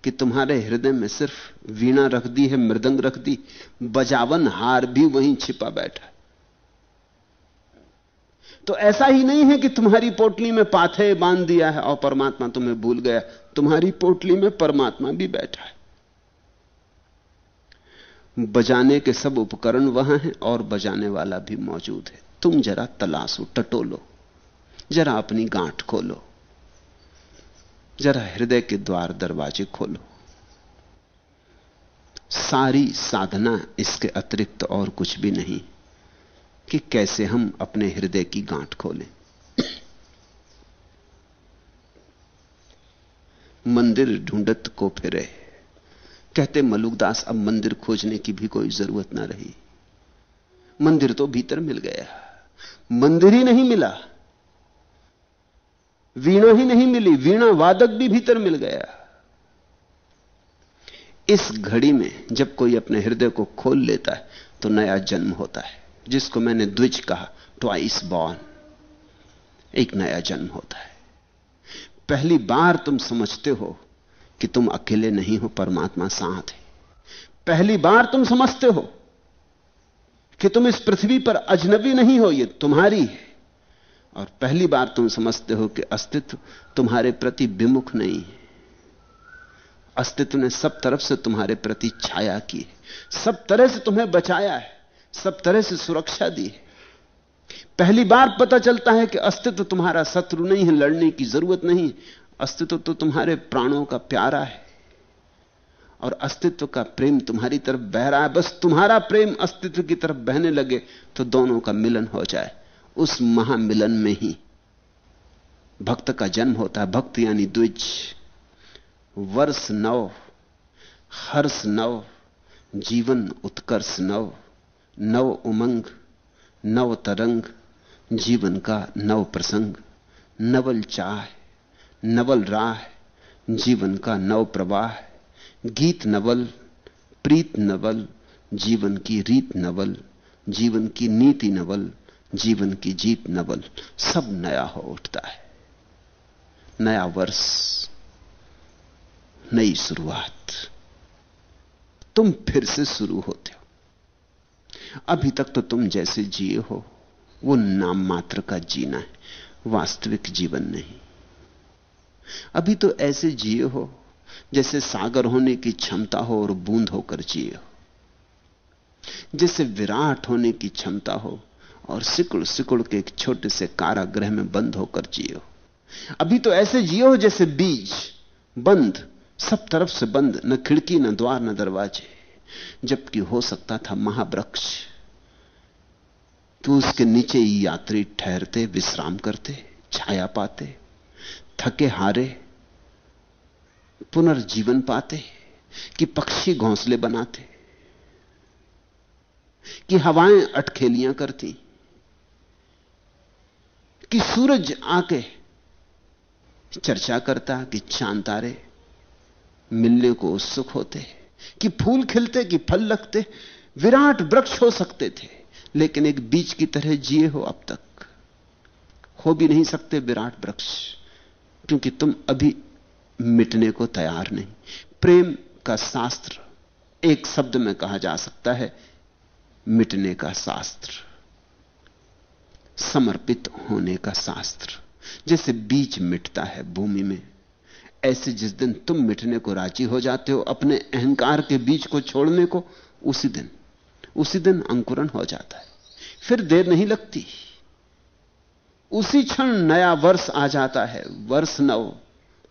कि तुम्हारे हृदय में सिर्फ़ वीणा रख दी है, मृदंग रख दी बजावन हार भी वहीं छिपा बैठा तो ऐसा ही नहीं है कि तुम्हारी पोटली में पाथे बाँध दिया है और परमात्मा तुम्हें भूल गया तुम्हारी पोटली में परमात्मा भी बैठा है। बजाने के सब उपकरण वहाँ हैं और बजाने वाला भी मौजूद है। तुम जरा तलाशो, टटोलो। जरा अपनी गांठ खोलो। जरा हृदय के द्वार दरवाजे खोलो। सारी साधना इसके अतिरिक्त और कुछ भी नहीं। कि कैसे हम अपने हृदय की गांठ खोलें। मंदिर ढूंढत को फिरे। कहते, मलुकदास, अब मंदिर खोजने की भी कोई ज़रूरत ना रही। मंदिर तो भीतर मिल गया। मंदिर ही नहीं मिला। वीणा ही नहीं मिली। वीणा वादक भी भीतर मिल गया। इस घड़ी में जब कोई अपने हृदय को खोल लेता है तो नया जन्म होता है। जिसको मैंने द्विज कहा, ट्वाइस बॉर्न। एक नया जन्म होता है। पहली बार तुम समझते हो कि तुम अकेले नहीं हो, परमात्मा साथ है। पहली बार तुम समझते हो कि तुम इस पृथ्वी पर अजनबी नहीं हो, ये तुम्हारी है। और पहली बार तुम समझते हो कि अस्तित्व तुम्हारे प्रति विमुख नहीं है। अस्तित्व ने सब तरफ़ से तुम्हारे प्रति छाया की है। सब तरह से तुम्हें बचाया है। सब तरह से सुरक्षा दी पहली बार पता चलता है कि अस्तित्व तुम्हारा शत्रु नहीं है, लड़ने की ज़रूरत नहीं अस्तित्व तो तुम्हारे प्राणों का प्यारा है। और अस्तित्व का प्रेम तुम्हारी तरफ़ बह रहा है। बस तुम्हारा प्रेम अस्तित्व की तरफ़ बहने लगे तो दोनों का मिलन हो जाए। उस महामिलन में ही भक्त का जन्म होता है। भक्त यानी द्विज। वर्ष नव हर्ष नव जीवन उत्कर्ष नव नव उमंग, नव तरंग, जीवन का नव प्रसंग, नवल चाह नवल राह जीवन का नव प्रवाह गीत नवल, प्रीत नवल, जीवन की रीत नवल, जीवन की नीति नवल, जीवन की जीत नवल, सब नया हो उठता है। नया वर्ष, नई शुरुआत। तुम फिर से शुरू होते हो। अभी तक तो तुम जैसे जिए हो। वो नाम मात्र का जीना है, वास्तविक जीवन नहीं। अभी तो ऐसे जिए हो, जैसे सागर होने की क्षमता हो और बूंद होकर जिए हो। जैसे विराट होने की क्षमता हो और सिकुड़ सिकुड़ के एक छोटे से कारागृह में बंद होकर जिए हो। अभी तो ऐसे जियो जैसे बीज, बंद, सब तरफ़ से बंद, न खिड़की, न द्वार, न दरवाजे। जबकि हो सकता था महावृक्ष। कि उसके नीचे यात्री ठहरते, विश्राम करते, छाया पाते, थके हारे, पुनर्जीवन पाते, कि पक्षी घोंसले बनाते, कि हवाएँ अटखेलियाँ करती, कि सूरज आके चर्चा करता, कि चाँद तारे मिलने को उत्सुक होते। कि फूल खिलते, कि फल लगते, विराट वृक्ष हो सकते थे, लेकिन एक बीज की तरह जिए हो अब तक। हो भी नहीं सकते विराट वृक्ष, क्योंकि तुम अभी मिटने को तैयार नहीं। प्रेम का शास्त्र एक शब्द में कहा जा सकता है, मिटने का शास्त्र। समर्पित होने का शास्त्र, जैसे बीज मिटता है भूमि में। ऐसे जिस दिन तुम मिटने को राज़ी हो जाते हो, अपने अहंकार के बीज को छोड़ने को, उसी दिन उसी दिन अंकुरण हो जाता है। फिर देर नहीं लगती। उसी क्षण नया वर्ष आ जाता है। वर्ष नव,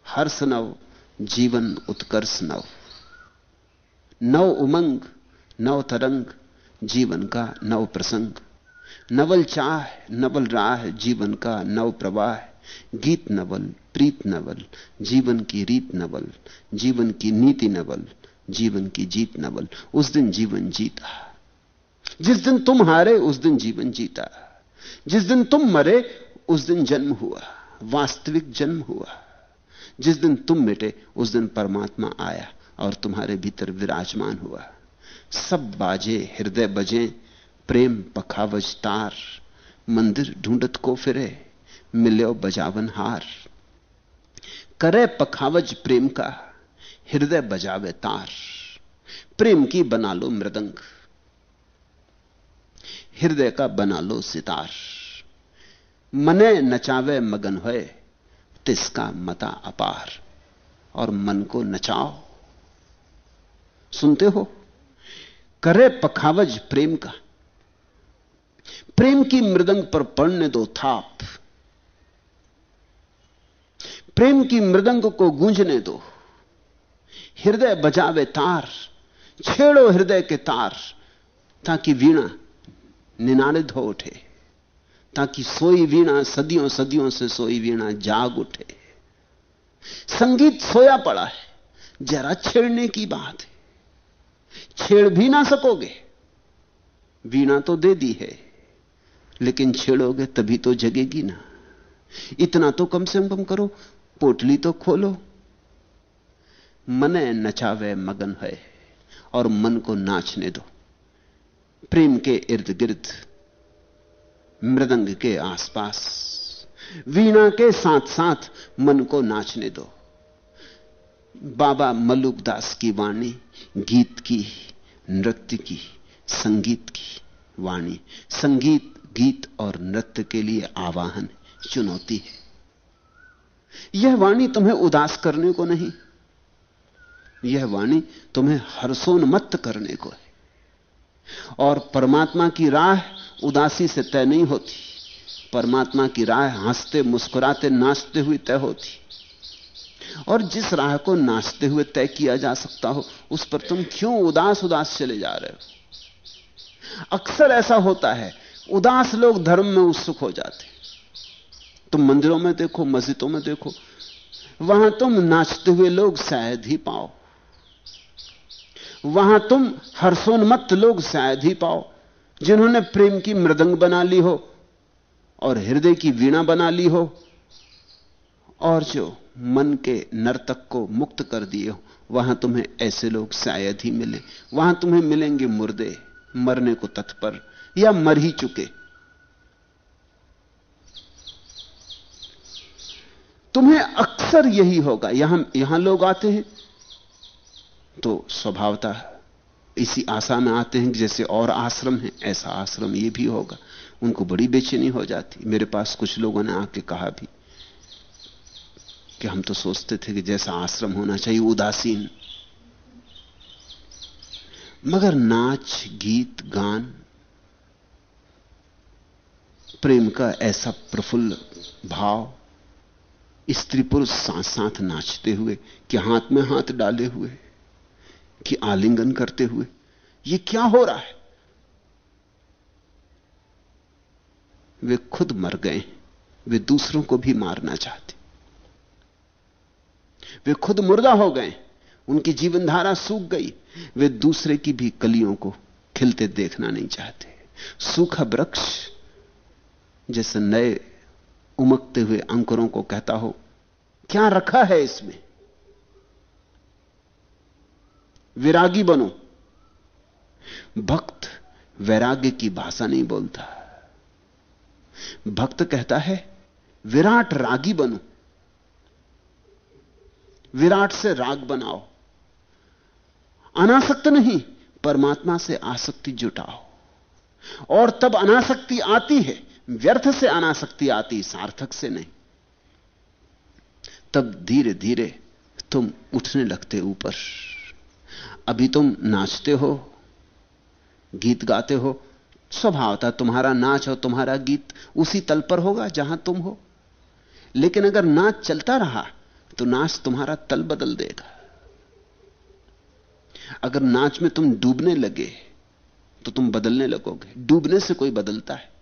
हर्ष नव, जीवन उत्कर्ष नव। नव उमंग, नव तरंग, जीवन का नव प्रसंग। नवल चाह, नवल राह, जीवन का नव प्रवाह। गीत नवल, प्रीत नवल, जीवन की रीत नवल, जीवन की नीति नवल, जीवन की जीत नवल। उस दिन जीवन जीता। जिस दिन तुम हारे, उस दिन जीवन जीता। जिस दिन तुम मरे, उस दिन जन्म हुआ। वास्तविक जन्म हुआ। जिस दिन तुम मिटे, उस दिन परमात्मा आया और तुम्हारे भीतर विराजमान हुआ। सब बाजे, हृदय बजे, प्रेम, पखावज, तार, मंदिर ढूंढत को फिरे। मिल्यो बजावन हार। करे पखावज प्रेम का, हृदय बजावे तार। प्रेम की बना लो मृदंग, हृदय का बना लो सितार। मने नचावे मगन होए, तिसका मता अपार। और मन को नचाओ। सुनते हो? करे पखावज प्रेम का। प्रेम की मृदंग पर पड़ने दो थाप। प्रेम की मृदंग को गूंजने दो। हृदय बजावे तार, छेड़ो हृदय के तार, ताकि वीणा निनादित हो उठे, ताकि सोई वीणा सदियों सदियों से सोई वीणा जाग उठे। संगीत सोया पड़ा है, जरा छेड़ने की बात है। छेड़ भी ना सकोगे, वीणा तो दे दी है, लेकिन छेड़ोगे तभी तो जगेगी ना। इतना तो कम से कम करो पोटली तो खोलो। मने नचावे मगन है, और मन को नाचने दो। प्रेम के इर्द गिर्द, मृदंग के आसपास, वीणा के साथ साथ मन को नाचने दो। बाबा मलुकदास की वाणी, गीत की, नृत्य की, संगीत की वाणी। संगीत, गीत और नृत्य के लिए आवाहन चुनौती है। यह वाणी तुम्हें उदास करने को नहीं, यह वाणी तुम्हें हर्षोन्मत्त करने को है। और परमात्मा की राह उदासी से तय नहीं होती, परमात्मा की राह हँसते, मुस्कुराते, नाचते हुए तय होती। और जिस राह को नाचते हुए तय किया जा सकता हो, उस पर तुम क्यों उदास उदास चले जा रहे हो? अक्सर ऐसा होता है, उदास लोग धर्म में उत्सुक हो जाते तुम मंदिरों में देखो, मस्जिदों में देखो, वहाँ तुम नाचते हुए लोग शायद ही पाओ। वहाँ तुम हर्षोन्मत्त लोग शायद ही पाओ, जिन्होंने प्रेम की मृदंग बना ली हो और हृदय की वीणा बना ली हो और जो मन के नर्तक को मुक्त कर दिए हो, वहाँ तुम्हें ऐसे लोग शायद ही मिले। वहाँ तुम्हें मिलेंगे मुर्दे, मरने को तत्पर, या मर ही चुके। तुम्हें अक्सर यही होगा। यहाँ यहाँ लोग आते हैं तो स्वभावता इसी आशा में आते हैं जैसे और आश्रम है, ऐसा आश्रम ये भी होगा। उनको बड़ी बेचैनी हो जाती। मेरे पास कुछ लोगों ने आके कहा भी कि हम तो सोचते थे कि जैसा आश्रम होना चाहिए, उदासीन। मगर नाच, गीत, गान, प्रेम का ऐसा प्रफुल्ल भाव स्त्री पुरुष साथ साथ नाचते हुए, कि हाथ में हाथ डाले हुए, कि आलिंगन करते हुए, ये क्या हो रहा है? वे खुद मर गए, वे दूसरों को भी मारना चाहते। वे खुद मुर्दा हो गए, उनकी जीवनधारा सूख गई, वे दूसरे की भी कलियों को खिलते देखना नहीं चाहते। सूखा वृक्ष जैसे नए उमकते हुए अंकुरों को कहता हो, क्या रखा है इसमें? विरागी बनो। भक्त वैराग्य की भाषा नहीं बोलता। भक्त कहता है, विराट रागी बनो। विराट से राग बनाओ। अनासक्त नहीं, परमात्मा से आसक्ति जुटाओ। और तब अनासक्ति आती है व्यर्थ से अनासक्ति आती, सार्थक से नहीं। तब धीरे धीरे तुम उठने लगते ऊपर। अभी तुम नाचते हो, गीत गाते हो स्वभावता तुम्हारा नाच और तुम्हारा गीत उसी तल पर होगा जहाँ तुम हो। लेकिन अगर नाच चलता रहा तो नाच तुम्हारा तल बदल देगा। अगर नाच में तुम डूबने लगे तो तुम बदलने लगोगे। डूबने से कोई बदलता है।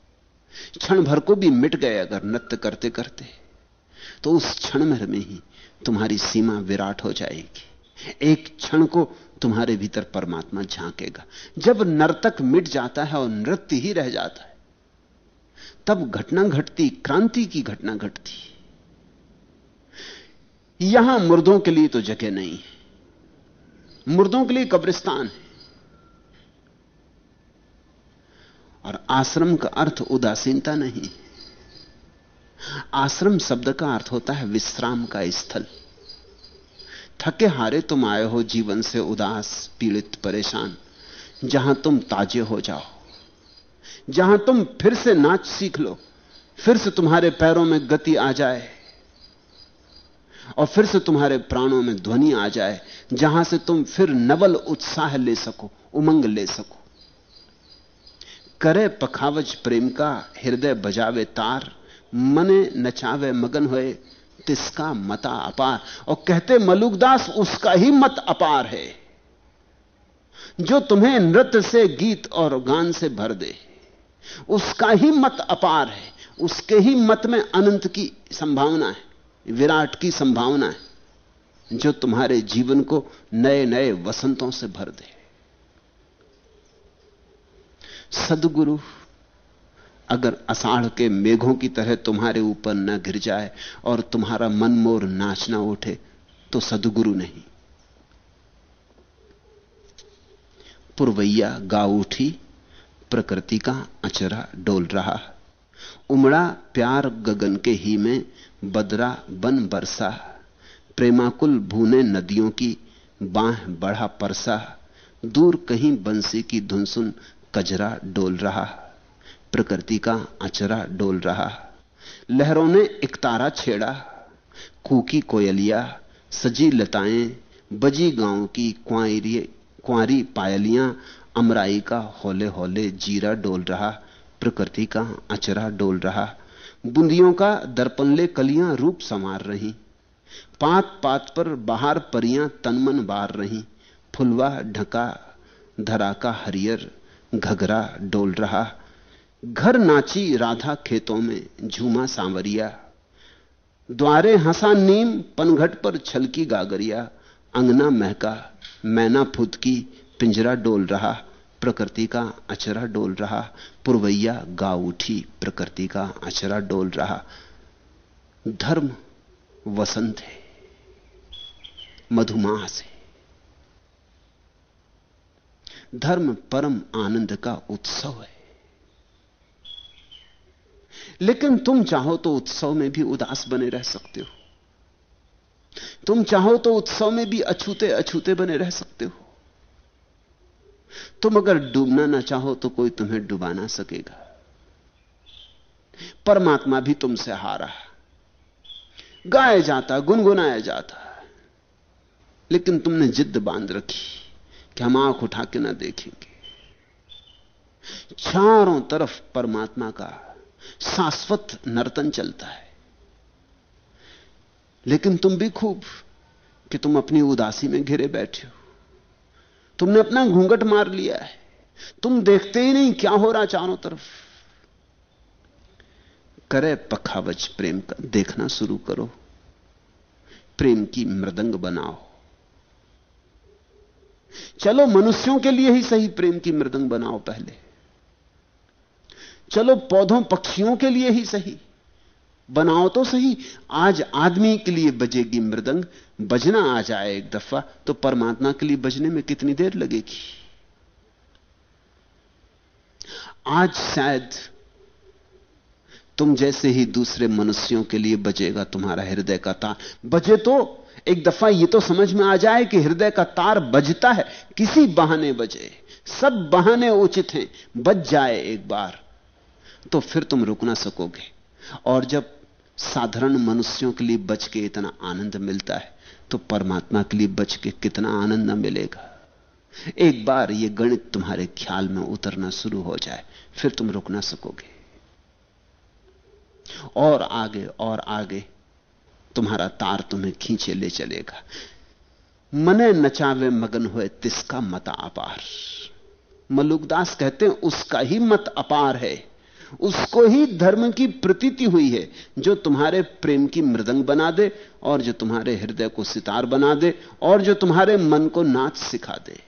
क्षण भर को भी मिट गए अगर नृत्य करते करते तो उस क्षण भर में ही तुम्हारी सीमा विराट हो जाएगी। एक क्षण को तुम्हारे भीतर परमात्मा झांकेगा। जब नर्तक मिट जाता है और नृत्य ही रह जाता है, तब घटना घटती, क्रांति की घटना घटती। यहाँ मुर्दों के लिए तो जगह नहीं है। मुर्दों के लिए कब्रिस्तान है। और आश्रम का अर्थ उदासीनता नहीं आश्रम शब्द का अर्थ होता है विश्राम का स्थल। थके हारे तुम आए हो जीवन से उदास, पीड़ित, परेशान, जहाँ तुम ताजे हो जाओ। जहाँ तुम फिर से नाच सीख लो, फिर से तुम्हारे पैरों में गति आ जाए, और फिर से तुम्हारे प्राणों में ध्वनि आ जाए, जहाँ से तुम फिर नवल उत्साह ले सको, उमंग ले सको। करे पखावज प्रेम का, हृदय बजावे तार, मने नचावे मगन होए, तिसका मता अपार। और कहते, मलुकदास, उसका ही मत अपार है, जो तुम्हें नृत्य से, गीत और गान से भर दे। उसका ही मत अपार है, उसके ही मत में अनंत की संभावना है, विराट की संभावना है, जो तुम्हारे जीवन को नए नए वसंतों से भर दे। सदगुरु, अगर अषाढ़ के मेघों की तरह तुम्हारे ऊपर न गिर जाए और तुम्हारा मन मोर नाच ना उठे तो सदगुरु नहीं। पुरवैया गा उठी, प्रकृति का अचरा डोल रहा। उमड़ा प्यार गगन के ही में, बदरा बन बरसा। प्रेमाकुल भूने नदियों की बाह बढ़ा परसा। दूर कहीं बंसी की धुन सुन कजरा डोल रहा, प्रकृति का अचरा डोल रहा। लहरों ने एक तारा छेड़ा कूकी कोयलिया, सजी लताएँ, बजी गाँव की क्वारी क्वारी पायलियाँ, अमराई का होले होले जीरा डोल रहा, प्रकृति का अचरा डोल रहा। बुंदियों का दर्पणले कलियाँ रूप संवार रही पात पात पर बाहर परियाँ तनमन बार रही। फुलवा, ढका, धरा का हरियर घघरा डोल रहा। घर नाची राधा खेतों में, झूमा सांवरिया। द्वारे हंसा नीम, पनघट पर छलकी गागरिया। अंगना महका, मैना फुदकी पिंजरा डोल रहा। प्रकृति का अचरा डोल रहा। पुरवैया गा उठी, प्रकृति का अचरा डोल रहा। धर्म वसंत है, मधुमास है। धर्म परम आनंद का उत्सव है। लेकिन तुम चाहो तो उत्सव में भी उदास बने रह सकते हो। तुम चाहो तो उत्सव में भी अछूते अछूते बने रह सकते हो। तुम अगर डूबना ना चाहो तो कोई तुम्हें डुबा ना सकेगा। परमात्मा भी तुमसे हारा गाया जाता, गुनगुनाया जाता। लेकिन तुमने जिद बाँध रखी। कि हम आँख उठा के ना देखेंगे। चारों तरफ़ परमात्मा का शाश्वत नर्तन चलता है। लेकिन तुम भी खूब कि तुम अपनी उदासी में घिरे बैठे हो। तुमने अपना घूंघट मार लिया है। तुम देखते ही नहीं क्या हो रहा चारों तरफ़। करे पखावज प्रेम का, देखना शुरू करो। प्रेम की मृदंग बनाओ। चलो मनुष्यों के लिए ही सही प्रेम की मृदंग बनाओ पहले। चलो पौधों पक्षियों के लिए ही सही। बनाओ तो सही, आज आदमी के लिए बजेगी मृदंग, बजना आ जाए एक दफ़ा तो परमात्मा के लिए बजने में कितनी देर लगेगी? आज शायद तुम जैसे ही दूसरे मनुष्यों के लिए बजेगा तुम्हारा हृदय का तार बजे तो एक दफ़ा यह तो समझ में आ जाए कि हृदय का तार बजता है, किसी बहाने बजे। सब बहाने उचित हैं, बज जाए एक बार। तो फिर तुम रुक ना सकोगे। और जब साधारण मनुष्यों के लिए बच के इतना आनंद मिलता है तो परमात्मा के लिए बच के कितना आनंद मिलेगा। एक बार यह गणित तुम्हारे ख्याल में उतरना शुरू हो जाए, फिर तुम रुक ना सकोगे। और आगे और आगे। तुम्हारा तार तुम्हें खींचे ले चलेगा। मने नचावे मगन हुए तिसका मत अपार। मलुकदास कहते हैं, उसका ही मत अपार है। उसको ही धर्म की प्रतीति हुई है, जो तुम्हारे प्रेम की मृदंग बना दे, और जो तुम्हारे हृदय को सितार बना दे, और जो तुम्हारे मन को नाच सिखा दे।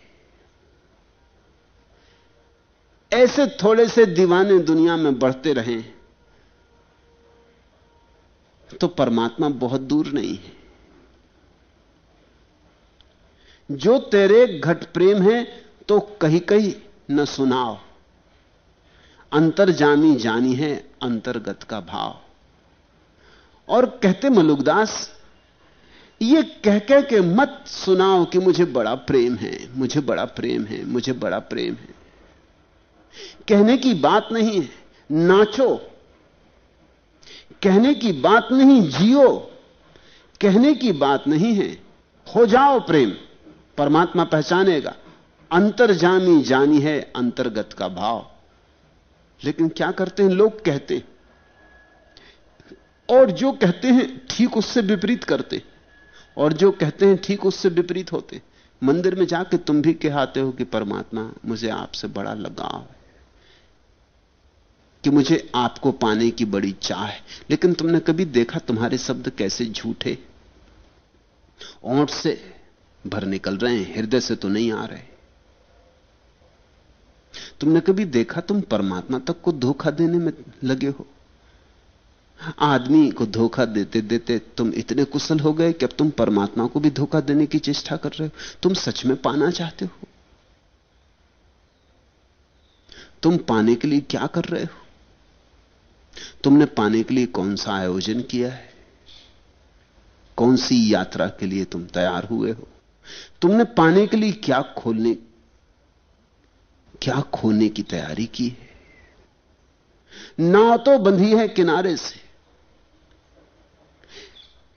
ऐसे थोड़े से दीवाने दुनिया में बढ़ते रहें। तो परमात्मा बहुत दूर नहीं है। जो तेरे घट प्रेम है तो कहीं कहीं न सुनाओ। अंतर जामी जानी है अंतर्गत का भाव। और कहते मलुकदास, ये कह कह के मत सुनाओ कि मुझे बड़ा प्रेम है, मुझे बड़ा प्रेम है, मुझे बड़ा प्रेम है। कहने की बात नहीं है, नाचो। कहने की बात नहीं, जियो। कहने की बात नहीं है। हो जाओ प्रेम, परमात्मा पहचानेगा। अंतर्जामी जानी है, अंतर्गत का भाव। लेकिन क्या करते हैं? लोग कहते हैं। और जो कहते हैं, ठीक उससे विपरीत करते और जो कहते हैं, ठीक उससे विपरीत होते मंदिर में जाके तुम भी कहते हो कि परमात्मा, मुझे आपसे बड़ा लगाव है। कि मुझे आपको पाने की बड़ी चाह है। लेकिन तुमने कभी देखा तुम्हारे शब्द कैसे झूठे? ओंठ से भर निकल रहे हैं, हृदय से तो नहीं आ रहे। तुमने कभी देखा तुम परमात्मा तक को धोखा देने में लगे हो? आदमी को धोखा देते देते तुम इतने कुशल हो गए कि अब तुम परमात्मा को भी धोखा देने की चेष्टा कर रहे हो। तुम सच में पाना चाहते हो? तुम पाने के लिए क्या कर रहे हो? तुमने पाने के लिए कौन सा आयोजन किया है? कौन सी यात्रा के लिए तुम तैयार हुए हो? तुमने पाने के लिए क्या खोलने, क्या खोने की तैयारी की है? नाव तो बंधी है किनारे से।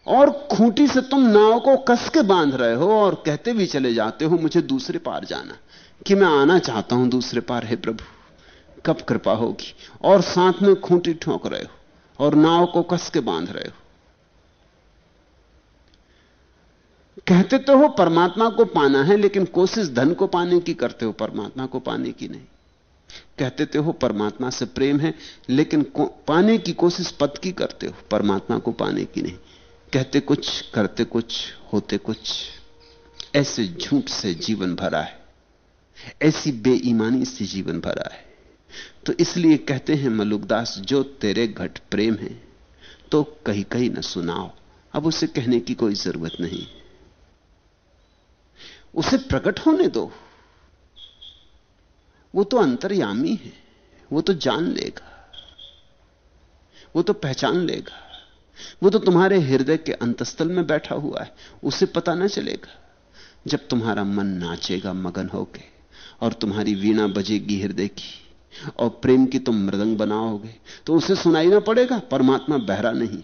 और खूंटी से तुम नाव को कस के बाँध रहे हो और कहते भी चले जाते हो, मुझे दूसरे पार जाना, कि मैं आना चाहता हूँ दूसरे पार, है प्रभु। कब कृपा होगी? और साथ में खूंटी ठोंक रहे हो और नाव को कस के बाँध रहे हो। कहते तो हो, परमात्मा को पाना है, लेकिन कोशिश धन को पाने की करते हो, परमात्मा को पाने की नहीं। कहते तो हो, परमात्मा से प्रेम है, लेकिन पाने की कोशिश पद की करते हो, परमात्मा को पाने की नहीं। कहते कुछ, करते कुछ, होते कुछ। ऐसे झूठ से जीवन भरा है। ऐसी बेईमानी से जीवन भरा है। तो इसलिए कहते हैं, मलुकदास, जो तेरे घट प्रेम है तो कहीं कहीं न सुनाओ। अब उसे कहने की कोई ज़रूरत नहीं। उसे प्रकट होने दो। वो तो अंतर्यामी है, वो तो जान लेगा, वो तो पहचान लेगा, वो तो तुम्हारे हृदय के अंतस्थल में बैठा हुआ है, उसे पता ना चलेगा, जब तुम्हारा मन नाचेगा मगन होके, और तुम्हारी वीणा बजेगी हृदय की। और प्रेम की तुम मृदंग बनाओगे तो उसे सुनाई ना पड़ेगा, परमात्मा बहरा नहीं।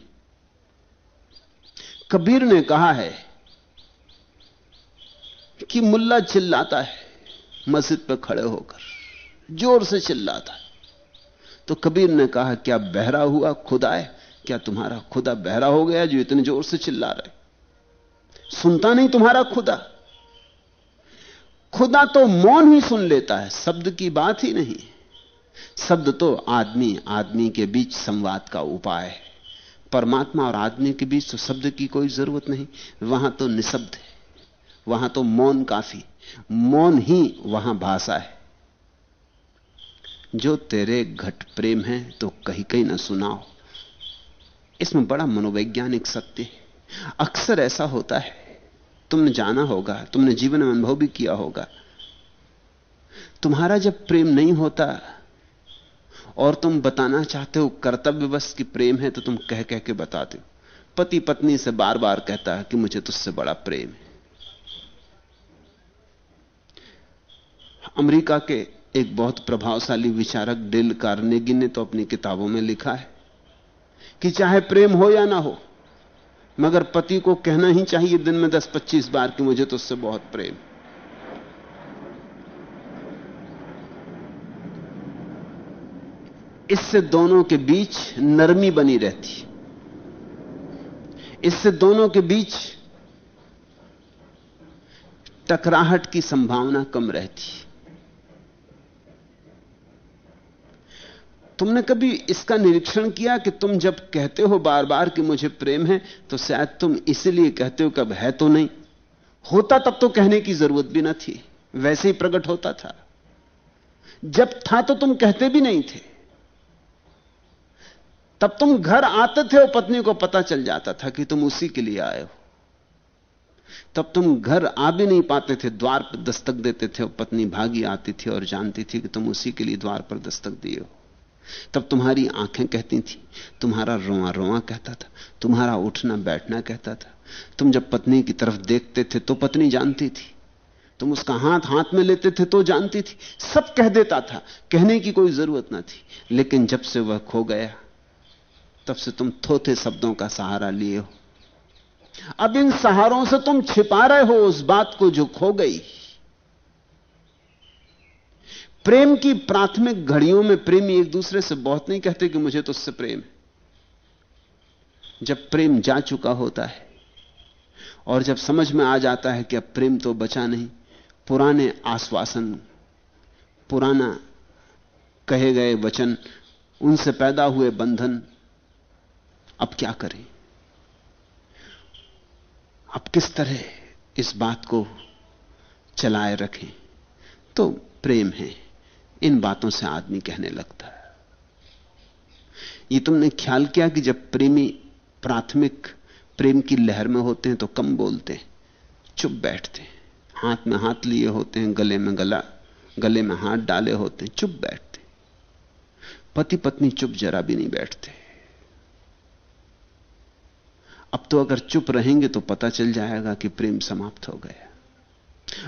कबीर ने कहा है कि मुल्ला चिल्लाता है, मस्जिद पर खड़े होकर, ज़ोर से चिल्लाता है। तो कबीर ने कहा, क्या बहरा हुआ खुदा है? क्या तुम्हारा खुदा बहरा हो गया जो इतने ज़ोर से चिल्ला रहे सुनता नहीं तुम्हारा खुदा? खुदा तो मौन ही सुन लेता है, शब्द की बात ही नहीं। शब्द तो आदमी आदमी के बीच संवाद का उपाय है। परमात्मा और आदमी के बीच तो शब्द की कोई ज़रूरत नहीं। वहाँ तो निशब्द है। वहाँ तो मौन काफ़ी मौन ही वहाँ भाषा है। जो तेरे घट प्रेम है तो कहीं कहीं ना सुनाओ। इसमें बड़ा मनोवैज्ञानिक सत्य है। अक्सर ऐसा होता है। तुमने जाना होगा, तुमने जीवन में अनुभव भी किया होगा। तुम्हारा जब प्रेम नहीं होता और तुम बताना चाहते हो, कर्तव्य बस की प्रेम है तो तुम कह कह के बताते हो। पति पत्नी से बार बार कहता है कि मुझे तुझसे बड़ा प्रेम है। अमेरिका के एक बहुत प्रभावशाली विचारक, डिल कार्नेगी ने तो अपनी किताबों में लिखा है कि चाहे प्रेम हो या ना हो, मगर पति को कहना ही चाहिए दिन में 10-25 बार कि मुझे तुझसे बहुत प्रेम इससे दोनों के बीच नरमी बनी रहती इससे दोनों के बीच टकराहट की संभावना कम रहती तुमने कभी इसका निरीक्षण किया कि तुम जब कहते हो बार बार कि मुझे प्रेम है तो शायद तुम इसलिए कहते हो कब है तो नहीं। होता तब तो कहने की ज़रूरत भी ना थी। वैसे ही प्रकट होता था। जब था तो तुम कहते भी नहीं थे। तब तुम घर आते थे और पत्नी को पता चल जाता था कि तुम उसी के लिए आए हो। तब तुम घर आ भी नहीं पाते थे, द्वार पर दस्तक देते थे और पत्नी भागी आती थी और जानती थी कि तुम उसी के लिए द्वार पर दस्तक दिए हो। तब तुम्हारी आँखें कहती थी, तुम्हारा रोआ रोआ कहता था, तुम्हारा उठना बैठना कहता था। तुम जब पत्नी की तरफ़ देखते थे तो पत्नी जानती थी, तुम उसका हाथ हाथ में लेते थे तो जानती थी, सब कह देता था, कहने की कोई ज़रूरत ना थी। लेकिन जब से वह खो गया तब से तुम थोथे शब्दों का सहारा लिए हो। अब इन सहारों से तुम छिपा रहे हो उस बात को जो खो गई। प्रेम की प्राथमिक घड़ियों में प्रेमी एक दूसरे से बहुत नहीं कहते कि मुझे तो उससे प्रेम है। जब प्रेम जा चुका होता है और जब समझ में आ जाता है कि अब प्रेम तो बचा नहीं, पुराने आश्वासन, पुराना कहे गए वचन, उनसे पैदा हुए बंधन अब क्या करें? अब किस तरह इस बात को चलाए रखें? तो प्रेम है। इन बातों से आदमी कहने लगता है। ये तुमने ख्याल किया कि जब प्रेमी प्राथमिक प्रेम की लहर में होते हैं तो कम बोलते हैं, चुप बैठते हैं। हाथ में हाथ लिए होते हैं, गले में गला, गले में हाथ डाले होते हैं, चुप बैठते पति पत्नी चुप जरा भी नहीं बैठते। अब तो अगर चुप रहेंगे तो पता चल जाएगा कि प्रेम समाप्त हो गया।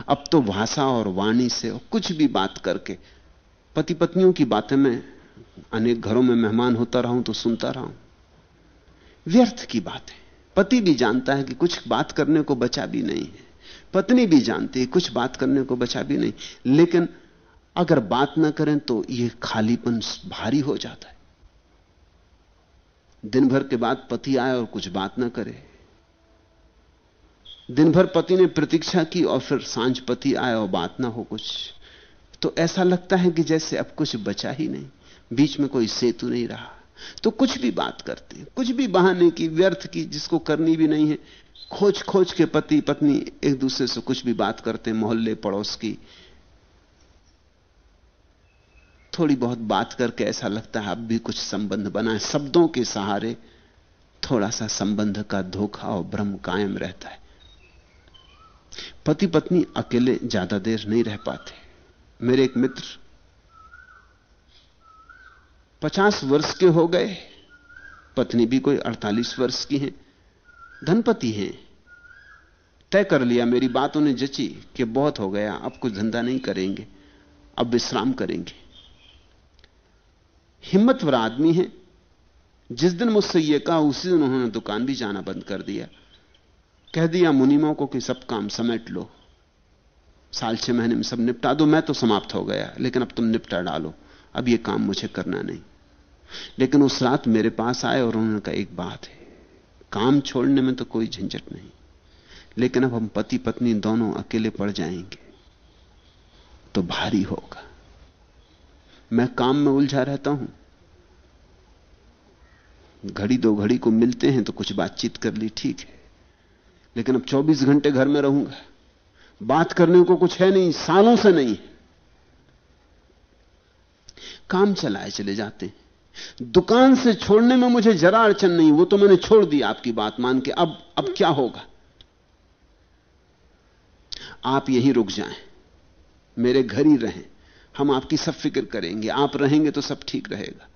अब तो भाषा और वाणी से और कुछ भी बात करके पति पत्नियों की बातें मैं अनेक घरों में मेहमान होता रहा हूँ तो सुनता रहा। हूँ व्यर्थ की बातें। पति भी जानता है कि कुछ बात करने को बचा भी नहीं है। पत्नी भी जानती है कुछ बात करने को बचा भी नहीं। लेकिन अगर बात ना करें तो यह खालीपन भारी हो जाता है। दिन भर के बाद पति आए और कुछ बात ना करे। दिन भर पति ने प्रतीक्षा की और फिर साँझ पति आए और बात ना हो कुछ। तो ऐसा लगता है कि जैसे अब कुछ बचा ही नहीं, बीच में कोई सेतु नहीं रहा। तो कुछ भी बात करते हैं, कुछ भी बहाने की, व्यर्थ की, जिसको करनी भी नहीं है खोज खोज के पति पत्नी एक दूसरे से कुछ भी बात करते मोहल्ले पड़ोस की। थोड़ी बहुत बात करके ऐसा लगता है, अब भी कुछ संबंध बना है। शब्दों के सहारे थोड़ा सा संबंध का धोखा और भ्रम कायम रहता है। पति पत्नी अकेले ज़्यादा देर नहीं रह पाते। मेरे एक मित्र पचास वर्ष के हो गए। पत्नी भी कोई अड़तालीस वर्ष की है। धनपति हैं। तय कर लिया, मेरी बात उन्हें जची कि बहुत हो गया, अब कुछ धंधा नहीं करेंगे, अब विश्राम करेंगे। हिम्मतवर आदमी है। जिस दिन मुझसे यह कहा, उसी दिन उन्होंने दुकान भी जाना बंद कर दिया। कह दिया मुनिमों को कि सब काम समेट लो। साल छह महीने में सब निपटा दो, मैं तो समाप्त हो गया, लेकिन अब तुम निपटा डालो। अब यह काम मुझे करना नहीं। लेकिन उस रात मेरे पास आए और उन्होंने कहा, एक बात है, काम छोड़ने में तो कोई झंझट नहीं। लेकिन अब हम पति पत्नी दोनों अकेले पड़ जाएँगे तो भारी होगा। मैं काम में उलझा रहता हूँ। घड़ी दो घड़ी को मिलते हैं तो कुछ बातचीत कर ली, ठीक है। लेकिन अब 24 घंटे घर में रहूँगा। बात करने को कुछ है नहीं, सालों से नहीं काम चलाए चले जाते हैं। दुकान से छोड़ने में मुझे जरा अड़चन नहीं, वो तो मैंने छोड़ दी आपकी बात मान के, अब अब क्या होगा? आप यहीं रुक जाएँ। मेरे घर ही रहें। हम आपकी सब फ़िक्र करेंगे। आप रहेंगे तो सब ठीक रहेगा।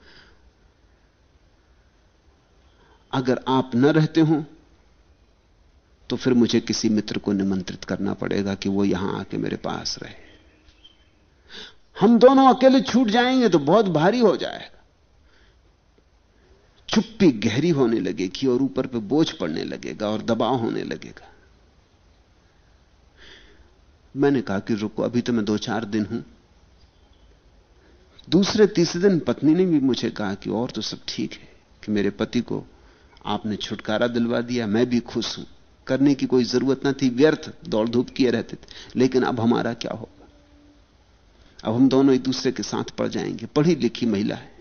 अगर आप न रहते हो तो फिर मुझे किसी मित्र को निमंत्रित करना पड़ेगा कि वो यहाँ आके मेरे पास रहे। हम दोनों अकेले छूट जाएँगे तो बहुत भारी हो जाएगा। चुप्पी गहरी होने लगेगी और ऊपर पे बोझ पड़ने लगेगा और दबाव होने लगेगा। मैंने कहा कि रुको, अभी तो मैं दो चार दिन हूँ। दूसरे, तीसरे दिन पत्नी ने भी मुझे कहा कि और तो सब ठीक है, कि मेरे पति को आपने छुटकारा दिलवा दिया, मैं भी खुश हूँ। करने की कोई ज़रूरत ना थी, व्यर्थ दौड़ धूप किए रहते थे। लेकिन अब हमारा क्या होगा? अब हम दोनों एक दूसरे के साथ पड़ जाएँगे। पढ़ी लिखी महिला है।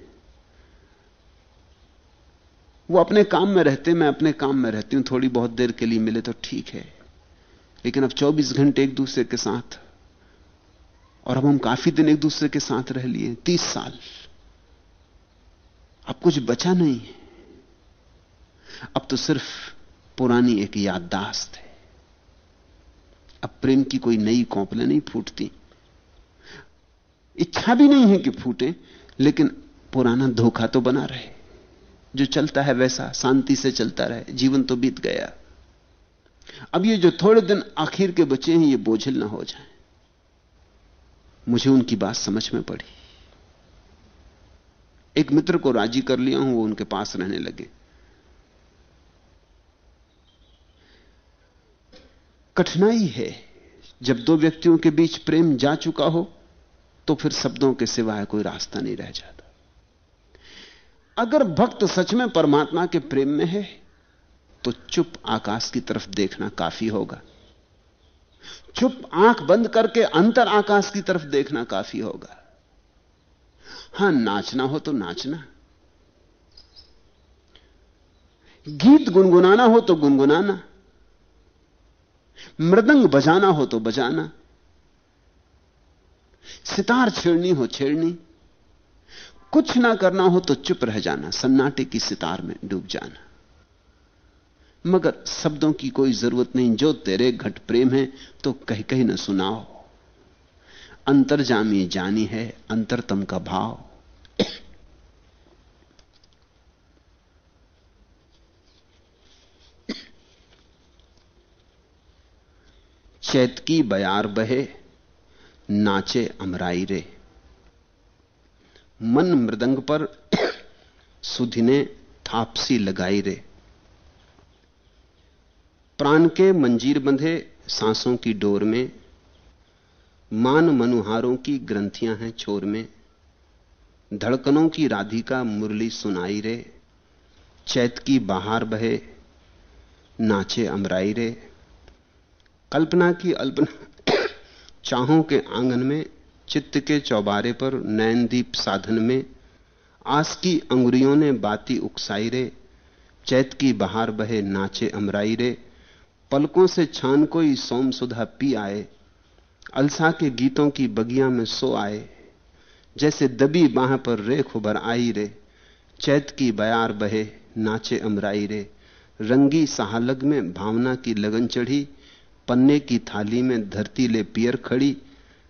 वो अपने काम में रहते, मैं अपने काम में रहती हूँ। थोड़ी बहुत देर के लिए मिले तो ठीक है। लेकिन अब 24 घंटे एक दूसरे के साथ और अब हम काफ़ी दिन एक दूसरे के साथ रह लिए तीस साल। अब कुछ बचा नहीं है। अब तो सिर्फ़ पुरानी एक याददाश्त है। अब प्रेम की कोई नई कौपलें नहीं फूटती। इच्छा भी नहीं है कि फूटे, लेकिन पुराना धोखा तो बना रहे। जो चलता है वैसा, शांति से चलता रहे। जीवन तो बीत गया। अब ये जो थोड़े दिन आखिर के बचे हैं, ये बोझिल ना हो जाए। मुझे उनकी बात समझ में पड़ी। एक मित्र को राज़ी कर लिया हूँ, वो उनके पास रहने लगे। कठिनाई है। जब दो व्यक्तियों के बीच प्रेम जा चुका हो तो फिर शब्दों के सिवाय कोई रास्ता नहीं रह जाता। अगर भक्त सच में परमात्मा के प्रेम में है तो चुप आकाश की तरफ़ देखना काफ़ी होगा। चुप आँख बंद करके अंतर आकाश की तरफ़ देखना काफ़ी होगा। हाँ, नाचना हो तो नाचना। गीत गुनगुनाना हो तो गुनगुनाना। मृदंग बजाना हो तो बजाना। सितार छेड़नी हो छेड़नी। कुछ ना करना हो तो चुप रह जाना, सन्नाटे की सितार में डूब जाना। मगर शब्दों की कोई ज़रूरत नहीं, जो तेरे घट प्रेम है तो कह कहीं न सुनाओ। अंतर्जामी जानी है, अंतरतम का भाव। चैत की बयार बहे, नाचे अमराई रे। मन मृदंग पर सुधिने थापसी लगाई रे। प्राण के मंजीर बंधे सांसों की डोर में, मान मनुहारों की ग्रंथियाँ हैं छोर में, धड़कनों की राधिका मुरली सुनाई रे, चैत की बाहर बहे, नाचे अमराई रे। कल्पना की अल्पना चाहों के आँगन में, चित्त के चौबारे पर नयनदीप साधन में, आस की अंगुरियों ने बाती उकसाई रे, चैत की बहार बहे नाचे अमराई रे। पलकों से छान कोई सोम सुधा पी आए, अलसा के गीतों की बगिया में सो आए, जैसे दबी बाह पर रेख उभर आई रे, चैत की बयार बहे, नाचे अमराई रे। रंगी सहालग में भावना की लगन चढ़ी, पन्ने की थाली में धरती ले पियर खड़ी,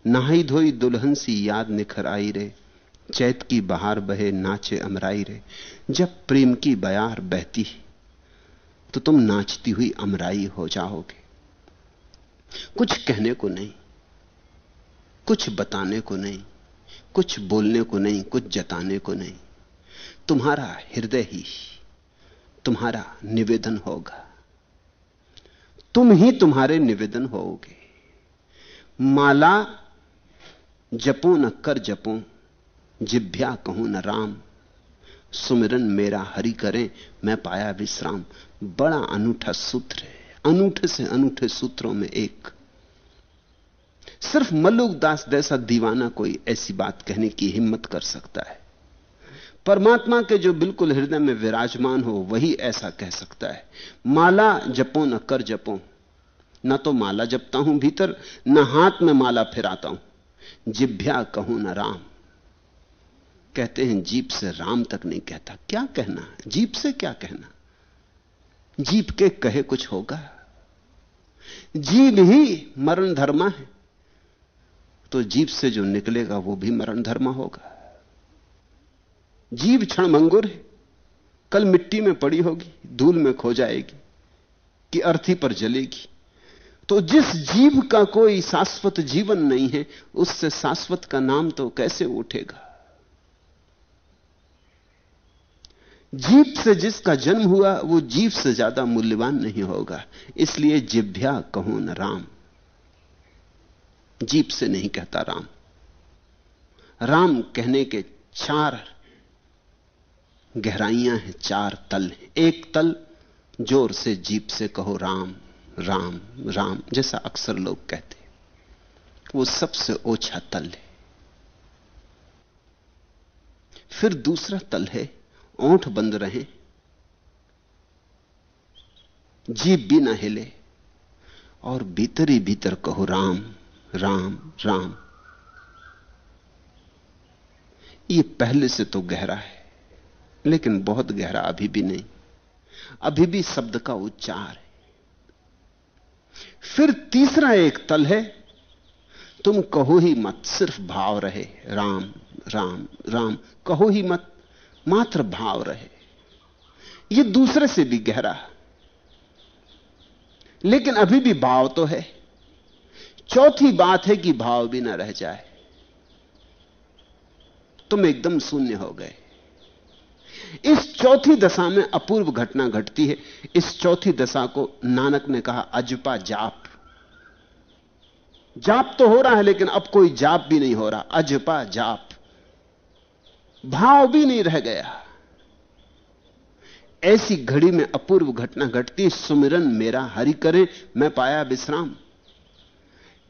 नहाई धोई दुल्हन सी याद निखर आई रे। चैत की बहार बहे, नाचे अमराई रे। जब प्रेम की बयार बहती तो तुम नाचती हुई अमराई हो जाओगे। कुछ कहने को नहीं, कुछ बताने को नहीं, कुछ बोलने को नहीं, कुछ जताने को नहीं। तुम्हारा हृदय ही तुम्हारा निवेदन होगा। तुम ही तुम्हारे निवेदन होगे माला जपो न कर जपो, जिभ्या कहूँ न राम। सुमिरन मेरा हरि करें, मैं पाया विश्राम। बड़ा अनूठा सूत्र है। अनूठे से अनूठे सूत्रों में एक। सिर्फ़ मल्लुक दास जैसा दीवाना कोई ऐसी बात कहने की हिम्मत कर सकता है। परमात्मा के जो बिल्कुल हृदय में विराजमान हो, वही ऐसा कह सकता है। माला जपो, न कर जपो। न तो माला जपता हूँ भीतर, न हाथ में माला फिराता हूँ। जिभ्या कहूँ न राम। कहते हैं, जीप से राम तक नहीं कहता। क्या कहना जीप से क्या कहना? जीप के कहे कुछ होगा? जीव ही मरण धर्मा है। तो जीव से जो निकलेगा, वो भी मरण धर्मा होगा। जीव क्षण मंगुर है। कल मिट्टी में पड़ी होगी, धूल में खो जाएगी, कि अर्थी पर जलेगी। तो जिस जीव का कोई शाश्वत जीवन नहीं है, उससे शाश्वत का नाम तो कैसे उठेगा? जीव से जिसका जन्म हुआ, वो जीव से ज़्यादा मूल्यवान नहीं होगा। इसलिए जिभ्या कहो न राम। जीप से नहीं कहता राम। राम कहने के चार गहराइयाँ हैं, चार तल हैं। एक तल ज़ोर से जीप से कहो राम राम राम, जैसा अक्सर लोग कहते वो सबसे ओछा तल है। फिर दूसरा तल है ओंठ बंद रहे जीप भी ना हिले, और भीतर ही भीतर कहो, राम राम राम। ये पहले से तो गहरा है, लेकिन बहुत गहरा अभी भी नहीं। अभी भी शब्द का उच्चार है। फिर तीसरा एक तल है, तुम कहो ही मत, सिर्फ़ भाव रहे, राम राम राम, कहो ही मत। मात्र भाव रहे। यह दूसरे से भी गहरा लेकिन अभी भी भाव तो है। चौथी बात है कि भाव भी ना रह जाए। तुम एकदम शून्य हो गए। इस चौथी दशा में अपूर्व घटना घटती है। इस चौथी दशा को नानक ने कहा, अजपा जाप। जाप तो हो रहा है, लेकिन अब कोई जाप भी नहीं हो रहा। अजपा जाप। भाव भी नहीं रह गया। ऐसी घड़ी में अपूर्व घटना घटती, सुमिरन मेरा हरि करे, मैं पाया विश्राम।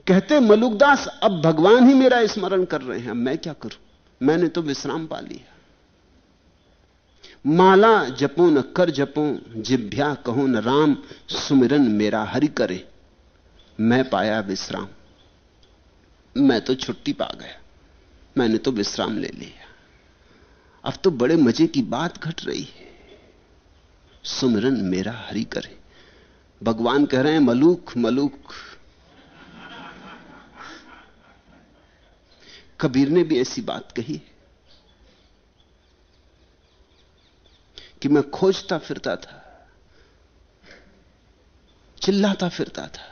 कहते, मलुकदास, अब भगवान ही मेरा स्मरण कर रहे हैं, मैं क्या करूँ? मैंने तो विश्राम पा लिया। माला जपो, न कर जपो, जिभ्या कहो, न राम, सुमिरन मेरा हरि करे, मैं पाया विश्राम। मैं तो छुट्टी पा गया, मैंने तो विश्राम ले लिया। अब तो बड़े मज़े की बात घट रही है। सुमिरन मेरा हरि करे। भगवान कह रहे हैं, मलूक मलूक। कबीर ने भी ऐसी बात कही कि मैं खोजता फिरता था, चिल्लाता फिरता था।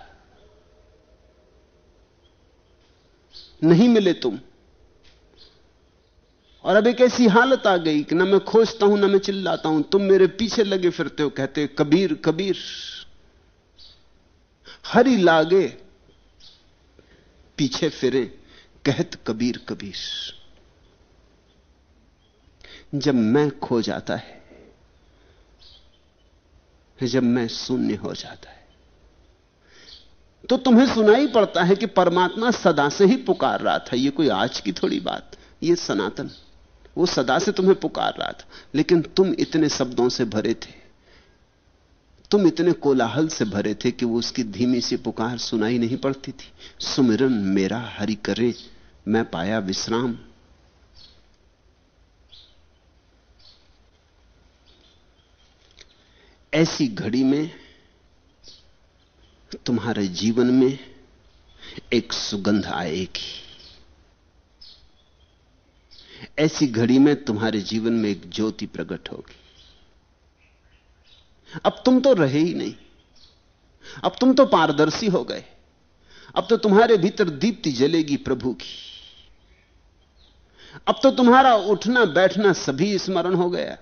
नहीं मिले तुम। और अब एक ऐसी हालत आ गई कि ना मैं खोजता हूँ, ना मैं चिल्लाता हूँ। तुम मेरे पीछे लगे फिरते हो, कहते कबीर कबीर। हरी लागे, पीछे फिरे, कहत कबीर कबीर। जब मैं खो जाता है, जब मैं शून्य हो जाता है तो तुम्हें सुनाई पड़ता है कि परमात्मा सदा से ही पुकार रहा था। यह कोई आज की थोड़ी बात यह सनातन। वो सदा से तुम्हें पुकार रहा था। लेकिन तुम इतने शब्दों से भरे थे। तुम इतने कोलाहल से भरे थे कि वो उसकी धीमी सी पुकार सुनाई नहीं पड़ती थी। सुमिरन, मेरा हरि करे, मैं पाया विश्राम। ऐसी घड़ी में, तुम्हारे जीवन में एक सुगंध आएगी। ऐसी घड़ी में तुम्हारे जीवन में एक ज्योति प्रकट होगी। अब तुम तो रहे ही नहीं। अब तुम तो पारदर्शी हो गए। अब तो तुम्हारे भीतर दीप्ति जलेगी प्रभु की। अब तो तुम्हारा उठना बैठना सभी स्मरण हो गया।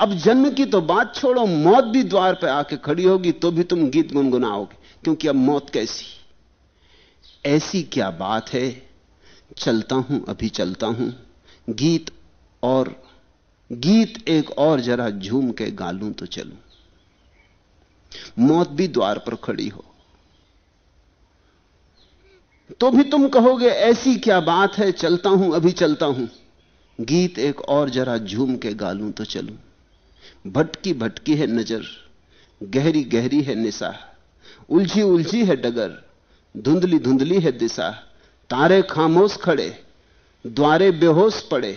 अब जन्म की तो बात छोड़ो, मौत भी द्वार पर आके खड़ी होगी तो भी तुम गीत गुनगुनाओगे, क्योंकि अब मौत कैसी? ऐसी क्या बात है चलता हूँ, अभी चलता हूँ। गीत और, गीत एक और जरा झूम के गालूं तो चलूँ। मौत भी द्वार पर खड़ी हो। तो भी तुम कहोगे, ऐसी क्या बात है, चलता हूँ, अभी चलता हूँ। गीत एक और जरा झूम के गालूं तो चलूँ। भटकी भटकी है नज़र, गहरी गहरी है निशा उलझी उलझी है डगर, धुंधली धुंधली है दिशा। तारे खामोश खड़े, द्वारे बेहोश पड़े।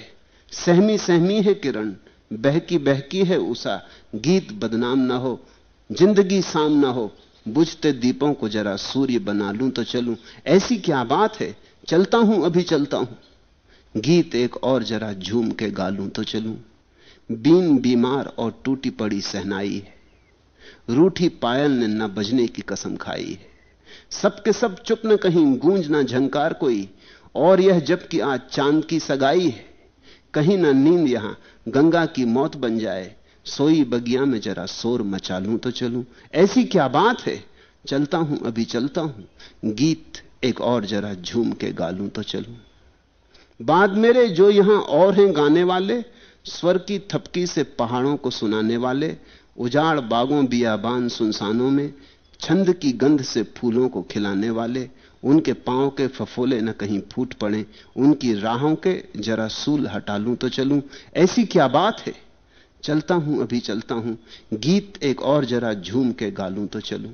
सहमी सहमी है किरण, बहकी बहकी है उषा। गीत बदनाम ना हो, ज़िंदगी शाम ना हो। बुझते दीपों को जरा सूर्य बना लूँ तो चलूँ। ऐसी क्या बात है? चलता हूँ, अभी चलता हूँ। गीत एक और जरा झूम के गालूं तो चलूँ। बीन बीमार और टूटी पड़ी सहनाई है। रूठी पायल ने न बजने की कसम खाई है। सबके सब चुप न कहीं गूंज ना झंकार कोई, और यह जबकि आज चाँद की सगाई है। कहीं ना नींद यहाँ गंगा की मौत बन जाए। सोई बगिया में जरा शोर मचा लूँ तो चलूँ। ऐसी क्या बात है? चलता हूँ, अभी चलता हूँ। गीत एक और जरा झूम के गालूं तो चलूँ। बाद मेरे जो यहाँ और हैं गाने वाले, स्वर की थपकी से पहाड़ों को सुनाने वाले, उजाड़ बागों बियाबान सुनसानों में छंद की गंध से फूलों को खिलाने वाले, उनके पाँव के फफोले न कहीं फूट पड़े, उनकी राहों के जरा सूल हटा लूँ तो चलूँ। ऐसी क्या बात है? चलता हूँ, अभी चलता हूँ। गीत एक और जरा झूम के गालूं तो चलूँ।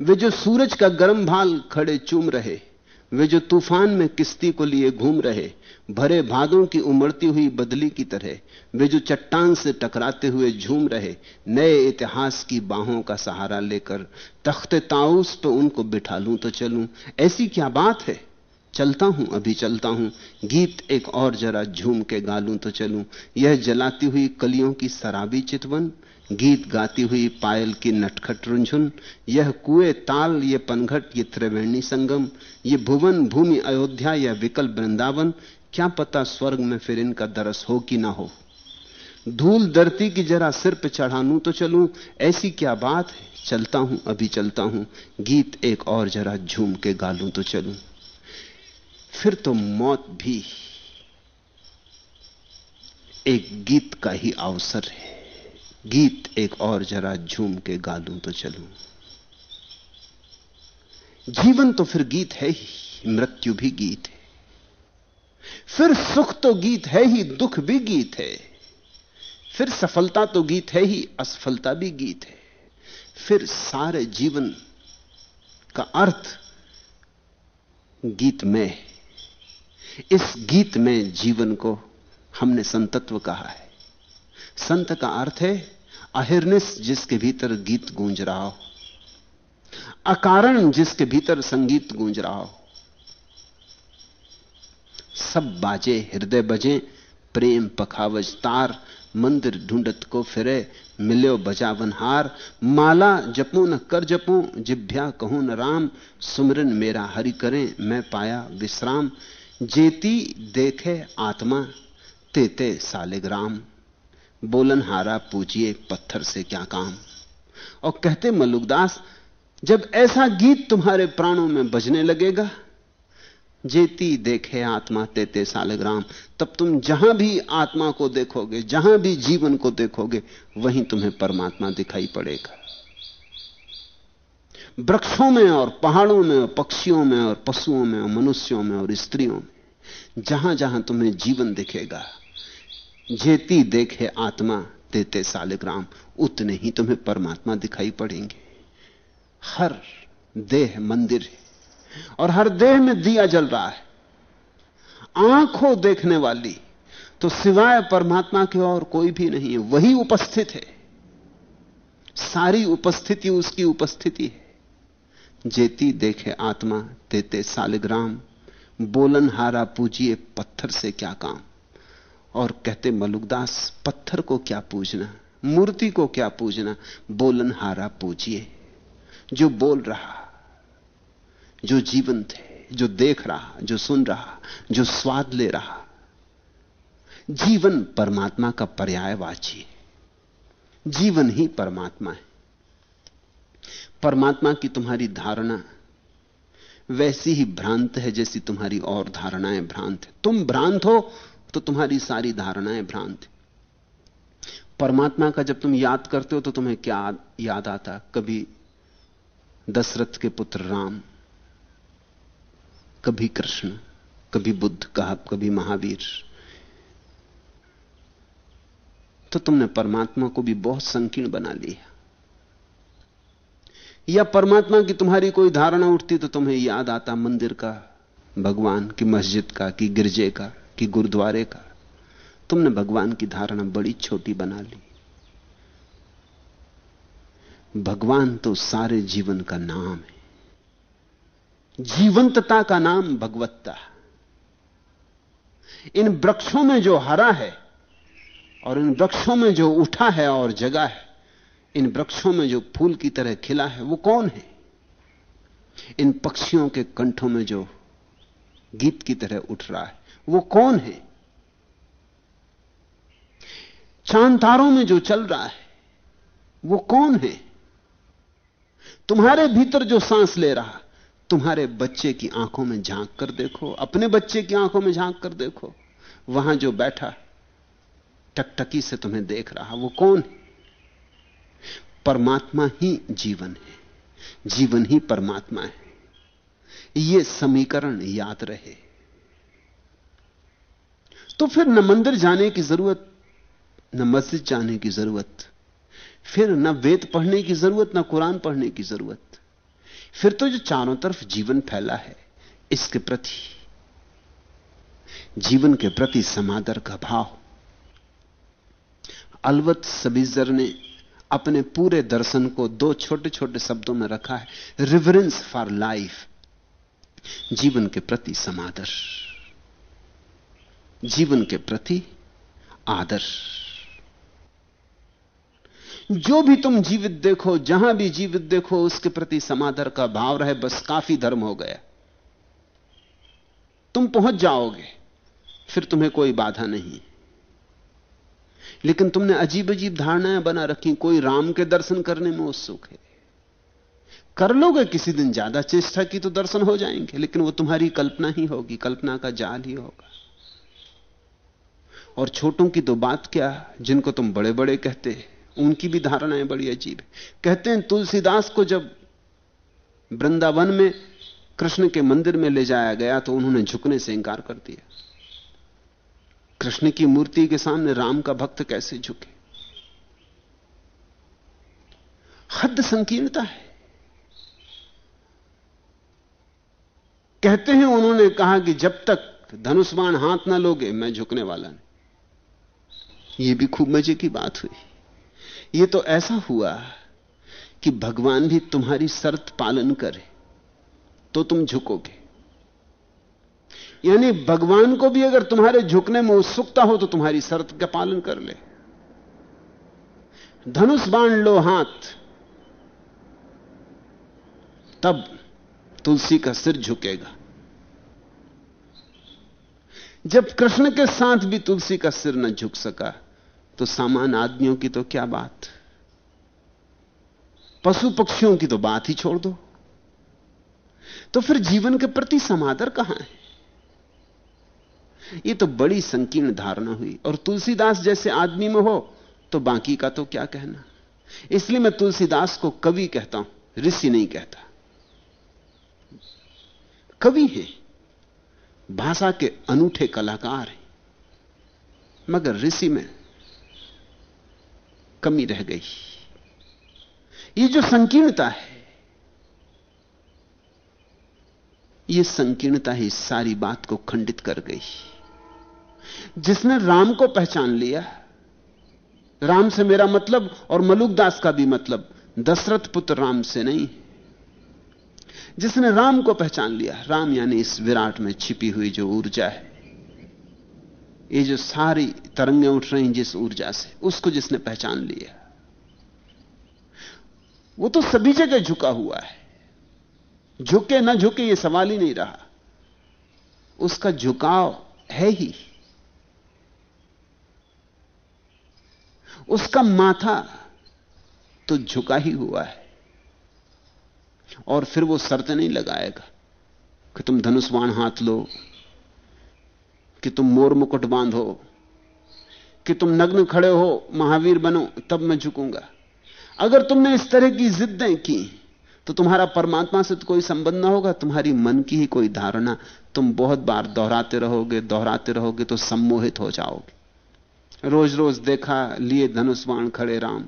वे जो सूरज का गर्म भाल खड़े चूम रहे, वे जो तूफ़ान में किश्ती को लिए घूम रहे भरे भादों की उमड़ती हुई बदली की तरह, वे जो चट्टान से टकराते हुए झूम रहे, नए इतिहास की बाहों का सहारा लेकर, तख्ते ताउस पर उनको बिठा लूँ तो चलूँ। ऐसी क्या बात है? चलता हूँ, अभी चलता हूँ। गीत एक और जरा झूम के गालूं तो चलूँ। यह जलाती हुई कलियों की शराबी चितवन, गीत गाती हुई पायल की नटखट रुंझुन, यह कुएँ ताल, ये पनघट, ये त्रिवेणी संगम, ये भुवन, भूमि अयोध्या या विकल वृंदावन क्या पता स्वर्ग में फिर इनका दरस हो कि ना हो? धूल धरती की जरा सिर पे चढ़ानू तो चलूँ, ऐसी क्या बात है? चलता हूँ, अभी चलता हूँ, गीत एक और जरा झूम के गालूं तो चलूँ। फिर तो मौत भी एक गीत का ही अवसर है। गीत एक और जरा झूम के गालूं तो चलूँ। जीवन तो फिर गीत है ही, मृत्यु भी गीत है। फिर सुख तो गीत है ही, दुख भी गीत है। फिर सफलता तो गीत है ही, असफलता भी गीत है। फिर सारे जीवन का अर्थ गीत में इस गीत में जीवन को हमने संतत्व कहा है। संत का अर्थ है, अहिर्निस जिसके भीतर गीत गूंज रहा हो। अकारण जिसके भीतर संगीत गूंज रहा हो। सब बाजे, हृदय बजे, प्रेम पखावज तार, मंदिर ढूंढत को फिरे मिलो बजावन हार। माला जपू न कर जपू, जिभ्या कहूँ न राम। सुमरन मेरा हरि करें, मैं पाया विश्राम। जेती देखे आत्मा, तेते सालिग्राम बोलन हारा पूजिए पत्थर से क्या काम। और कहते मलुकदास, जब ऐसा गीत तुम्हारे प्राणों में बजने लगेगा जेती देखे आत्मा तेते सालग्राम तब तुम जहाँ भी आत्मा को देखोगे, जहाँ भी जीवन को देखोगे, वहीं तुम्हें परमात्मा दिखाई पड़ेगा। वृक्षों में और पहाड़ों में और पक्षियों में और पशुओं में और मनुष्यों में और स्त्रियों में, जहाँ जहाँ तुम्हें जीवन दिखेगा, जेती देखे आत्मा तेते सालिग्राम उतने ही तुम्हें परमात्मा दिखाई पड़ेंगे। हर देह मंदिर है। और हर देह में दिया जल रहा है। आँखों देखने वाली तो सिवाय परमात्मा के और कोई भी नहीं है, वही उपस्थित है। सारी उपस्थिति उसकी उपस्थिति है। जेती देखे आत्मा तेते सालिग्राम बोलन हारा पूजिए पत्थर से क्या काम? और कहते मलुकदास, पत्थर को क्या पूजना? मूर्ति को क्या पूजना? बोलन हारा पूजिए। जो बोल रहा जो जीवंत है, जो देख रहा, जो सुन रहा, जो स्वाद ले रहा। जीवन परमात्मा का पर्यायवाची है। जीवन ही परमात्मा है। परमात्मा की तुम्हारी धारणा वैसी ही भ्रांत है जैसी तुम्हारी और धारणाएँ भ्रांत है। तुम भ्रांत हो तो तुम्हारी सारी धारणाएँ भ्रांत है। परमात्मा का जब तुम याद करते हो तो तुम्हें क्या याद आता? कभी दशरथ के पुत्र राम कभी कृष्ण, कभी बुद्ध, कहा, कभी महावीर। तो तुमने परमात्मा को भी बहुत संकीर्ण बना लिया। या परमात्मा की तुम्हारी कोई धारणा उठती तो तुम्हें याद आता मंदिर का, भगवान की मस्जिद का, कि गिरजे का, कि गुरुद्वारे का। तुमने भगवान की धारणा बड़ी छोटी बना ली। भगवान तो सारे जीवन का नाम है। जीवंतता का नाम भगवत्ता इन वृक्षों में जो हरा है और इन वृक्षों में जो उठा है और जगा है, इन वृक्षों में जो फूल की तरह खिला है, वो कौन है? इन पक्षियों के कंठों में जो गीत की तरह उठ रहा है, वो कौन है? चाँद तारों में जो चल रहा है, वो कौन है? तुम्हारे भीतर जो सांस ले रहा तुम्हारे बच्चे की आँखों में झाँक कर देखो, अपने बच्चे की आँखों में झाँक कर देखो। वहाँ जो बैठा, टकटकी से तुम्हें देख रहा, वो कौन है? परमात्मा ही जीवन है। जीवन ही परमात्मा है। यह समीकरण याद रहे। तो फिर न मंदिर जाने की ज़रूरत, न मस्जिद जाने की ज़रूरत, फिर न वेद पढ़ने की ज़रूरत, न कुरान पढ़ने की ज़रूरत। फिर तो जो चारों तरफ़ जीवन फैला है, इसके प्रति, जीवन के प्रति समादर का भाव। अलवत सबीजर ने अपने पूरे दर्शन को दो छोटे छोटे शब्दों में रखा है रिवरेंस फॉर लाइफ जीवन के प्रति समादर। जीवन के प्रति आदर। जो भी तुम जीवित देखो, जहाँ भी जीवित देखो, उसके प्रति समादर का भाव रहे, बस काफ़ी धर्म हो गया। तुम पहुँच जाओगे, फिर तुम्हें कोई बाधा नहीं। लेकिन तुमने अजीब अजीब धारणाएँ बना रखी, कोई राम के दर्शन करने में उत्सुक है। कर लोगे किसी दिन ज़्यादा, चेष्टा की तो दर्शन हो जाएँगे, लेकिन वो तुम्हारी कल्पना ही होगी, कल्पना का जाल ही होगा। और छोटों की तो बात क्या, जिनको तुम बड़े बड़े कहते उनकी भी धारणाएँ बड़ी अजीब है। कहते हैं, तुलसीदास को जब वृंदावन में, कृष्ण के मंदिर में ले जाया गया तो उन्होंने झुकने से इंकार कर दिया। कृष्ण की मूर्ति के सामने राम का भक्त कैसे झुके? हद संकीर्णता है। कहते हैं, उन्होंने कहा कि जब तक धनुष्मान हाथ ना लोगे, मैं झुकने वाला नहीं। यह भी खूब मज़े की बात हुई। यह तो ऐसा हुआ कि भगवान भी तुम्हारी शर्त पालन करे तो तुम झुकोगे। यानी भगवान को भी अगर तुम्हारे झुकने में उत्सुकता हो तो तुम्हारी शर्त का पालन कर ले। धनुष बाण लो हाथ, तब तुलसी का सिर झुकेगा। जब कृष्ण के साथ भी तुलसी का सिर न झुक सका तो सामान्य आदमियों की तो क्या बात? पशु पक्षियों की तो बात ही छोड़ दो। तो फिर जीवन के प्रति समादर कहाँ है? यह तो बड़ी संकीर्ण धारणा हुई। और तुलसीदास जैसे आदमी में हो तो बाकी का तो क्या कहना? इसलिए मैं तुलसीदास को कवि कहता हूँ, ऋषि नहीं कहता। कवि हैं। भाषा के अनूठे कलाकार हैं। मगर ऋषि में कमी रह गई। ये जो संकीर्णता है, ये संकीर्णता ही सारी बात को खंडित कर गई। जिसने राम को पहचान लिया, राम से मेरा मतलब और मलुकदास का भी मतलब दशरथ पुत्र राम से नहीं। जिसने राम को पहचान लिया, राम यानी इस विराट में छिपी हुई जो ऊर्जा है। ये जो सारी तरंगें उठ रही जिस ऊर्जा से, उसको जिसने पहचान लिया। वो तो सभी जगह झुका हुआ है। झुके ना झुके ये सवाल ही नहीं रहा। उसका झुकाव है ही। उसका माथा तो झुका ही हुआ है। और फिर वो शर्त नहीं लगाएगा कि तुम धनुष्वाण हाथ लो कि तुम मोर मुकुट बांधो, कि तुम नग्न खड़े हो, महावीर बनो, तब मैं झुकूँगा। अगर तुमने इस तरह की जिद्दें की तो तुम्हारा परमात्मा से तो कोई संबंध ना होगा, तुम्हारी मन की ही कोई धारणा। तुम बहुत बार दोहराते रहोगे दोहराते रहोगे तो सम्मोहित हो जाओगे। रोज रोज देखा, लिए धनुष्वाण खड़े राम।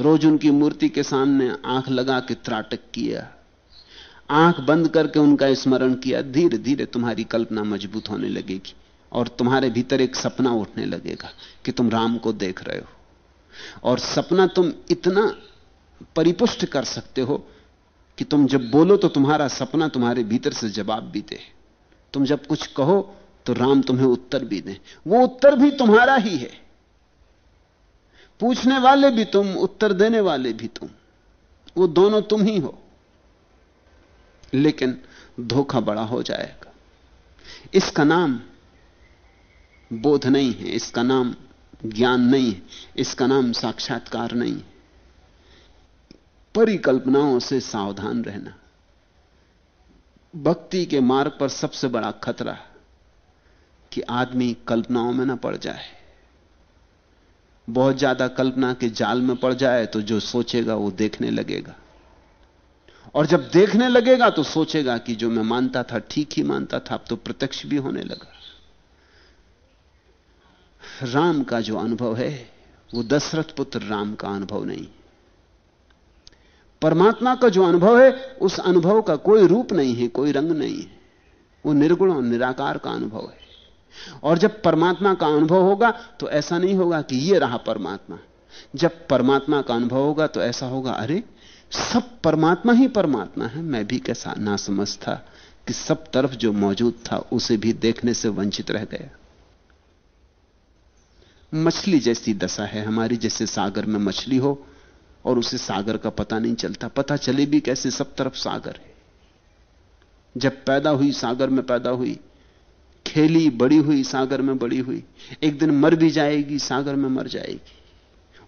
रोज उनकी मूर्ति के सामने आँख लगा के त्राटक किया। आँख बंद करके उनका स्मरण किया धीरे धीरे तुम्हारी कल्पना मज़बूत होने लगेगी और तुम्हारे भीतर एक सपना उठने लगेगा कि तुम राम को देख रहे हो। और सपना तुम इतना परिपुष्ट कर सकते हो कि तुम जब बोलो तो तुम्हारा सपना तुम्हारे भीतर से जवाब भी दे। तुम जब कुछ कहो तो राम तुम्हें उत्तर भी दे। वो उत्तर भी तुम्हारा ही है। पूछने वाले भी तुम, उत्तर देने वाले भी तुम। वो दोनों तुम ही हो। लेकिन धोखा बड़ा हो जाएगा। इसका नाम बोध नहीं है, इसका नाम ज्ञान नहीं है, इसका नाम साक्षात्कार नहीं है। परिकल्पनाओं से सावधान रहना। भक्ति के मार्ग पर सबसे बड़ा खतरा कि आदमी कल्पनाओं में ना पड़ जाए। बहुत ज़्यादा कल्पना के जाल में पड़ जाए तो जो सोचेगा वो देखने लगेगा। और जब देखने लगेगा तो सोचेगा कि जो मैं मानता था, ठीक ही मानता था, अब तो प्रत्यक्ष भी होने लगा। राम का जो अनुभव है, वो दशरथ पुत्र राम का अनुभव नहीं। परमात्मा का जो अनुभव है, उस अनुभव का कोई रूप नहीं है, कोई रंग नहीं है। वो निर्गुण और निराकार का अनुभव है। और जब परमात्मा का अनुभव होगा तो ऐसा नहीं होगा कि ये रहा परमात्मा। जब परमात्मा का अनुभव होगा तो ऐसा होगा, अरे सब परमात्मा ही परमात्मा है। मैं भी कैसा ना समझ था कि सब तरफ़ जो मौजूद था, उसे भी देखने से वंचित रह गया। मछली जैसी दशा है हमारी, जैसे सागर में मछली हो और उसे सागर का पता नहीं चलता। पता चले भी कैसे सब तरफ़ सागर है। जब पैदा हुई, सागर में पैदा हुई, खेली, बड़ी हुई, सागर में बड़ी हुई, एक दिन मर भी जाएगी, सागर में मर जाएगी।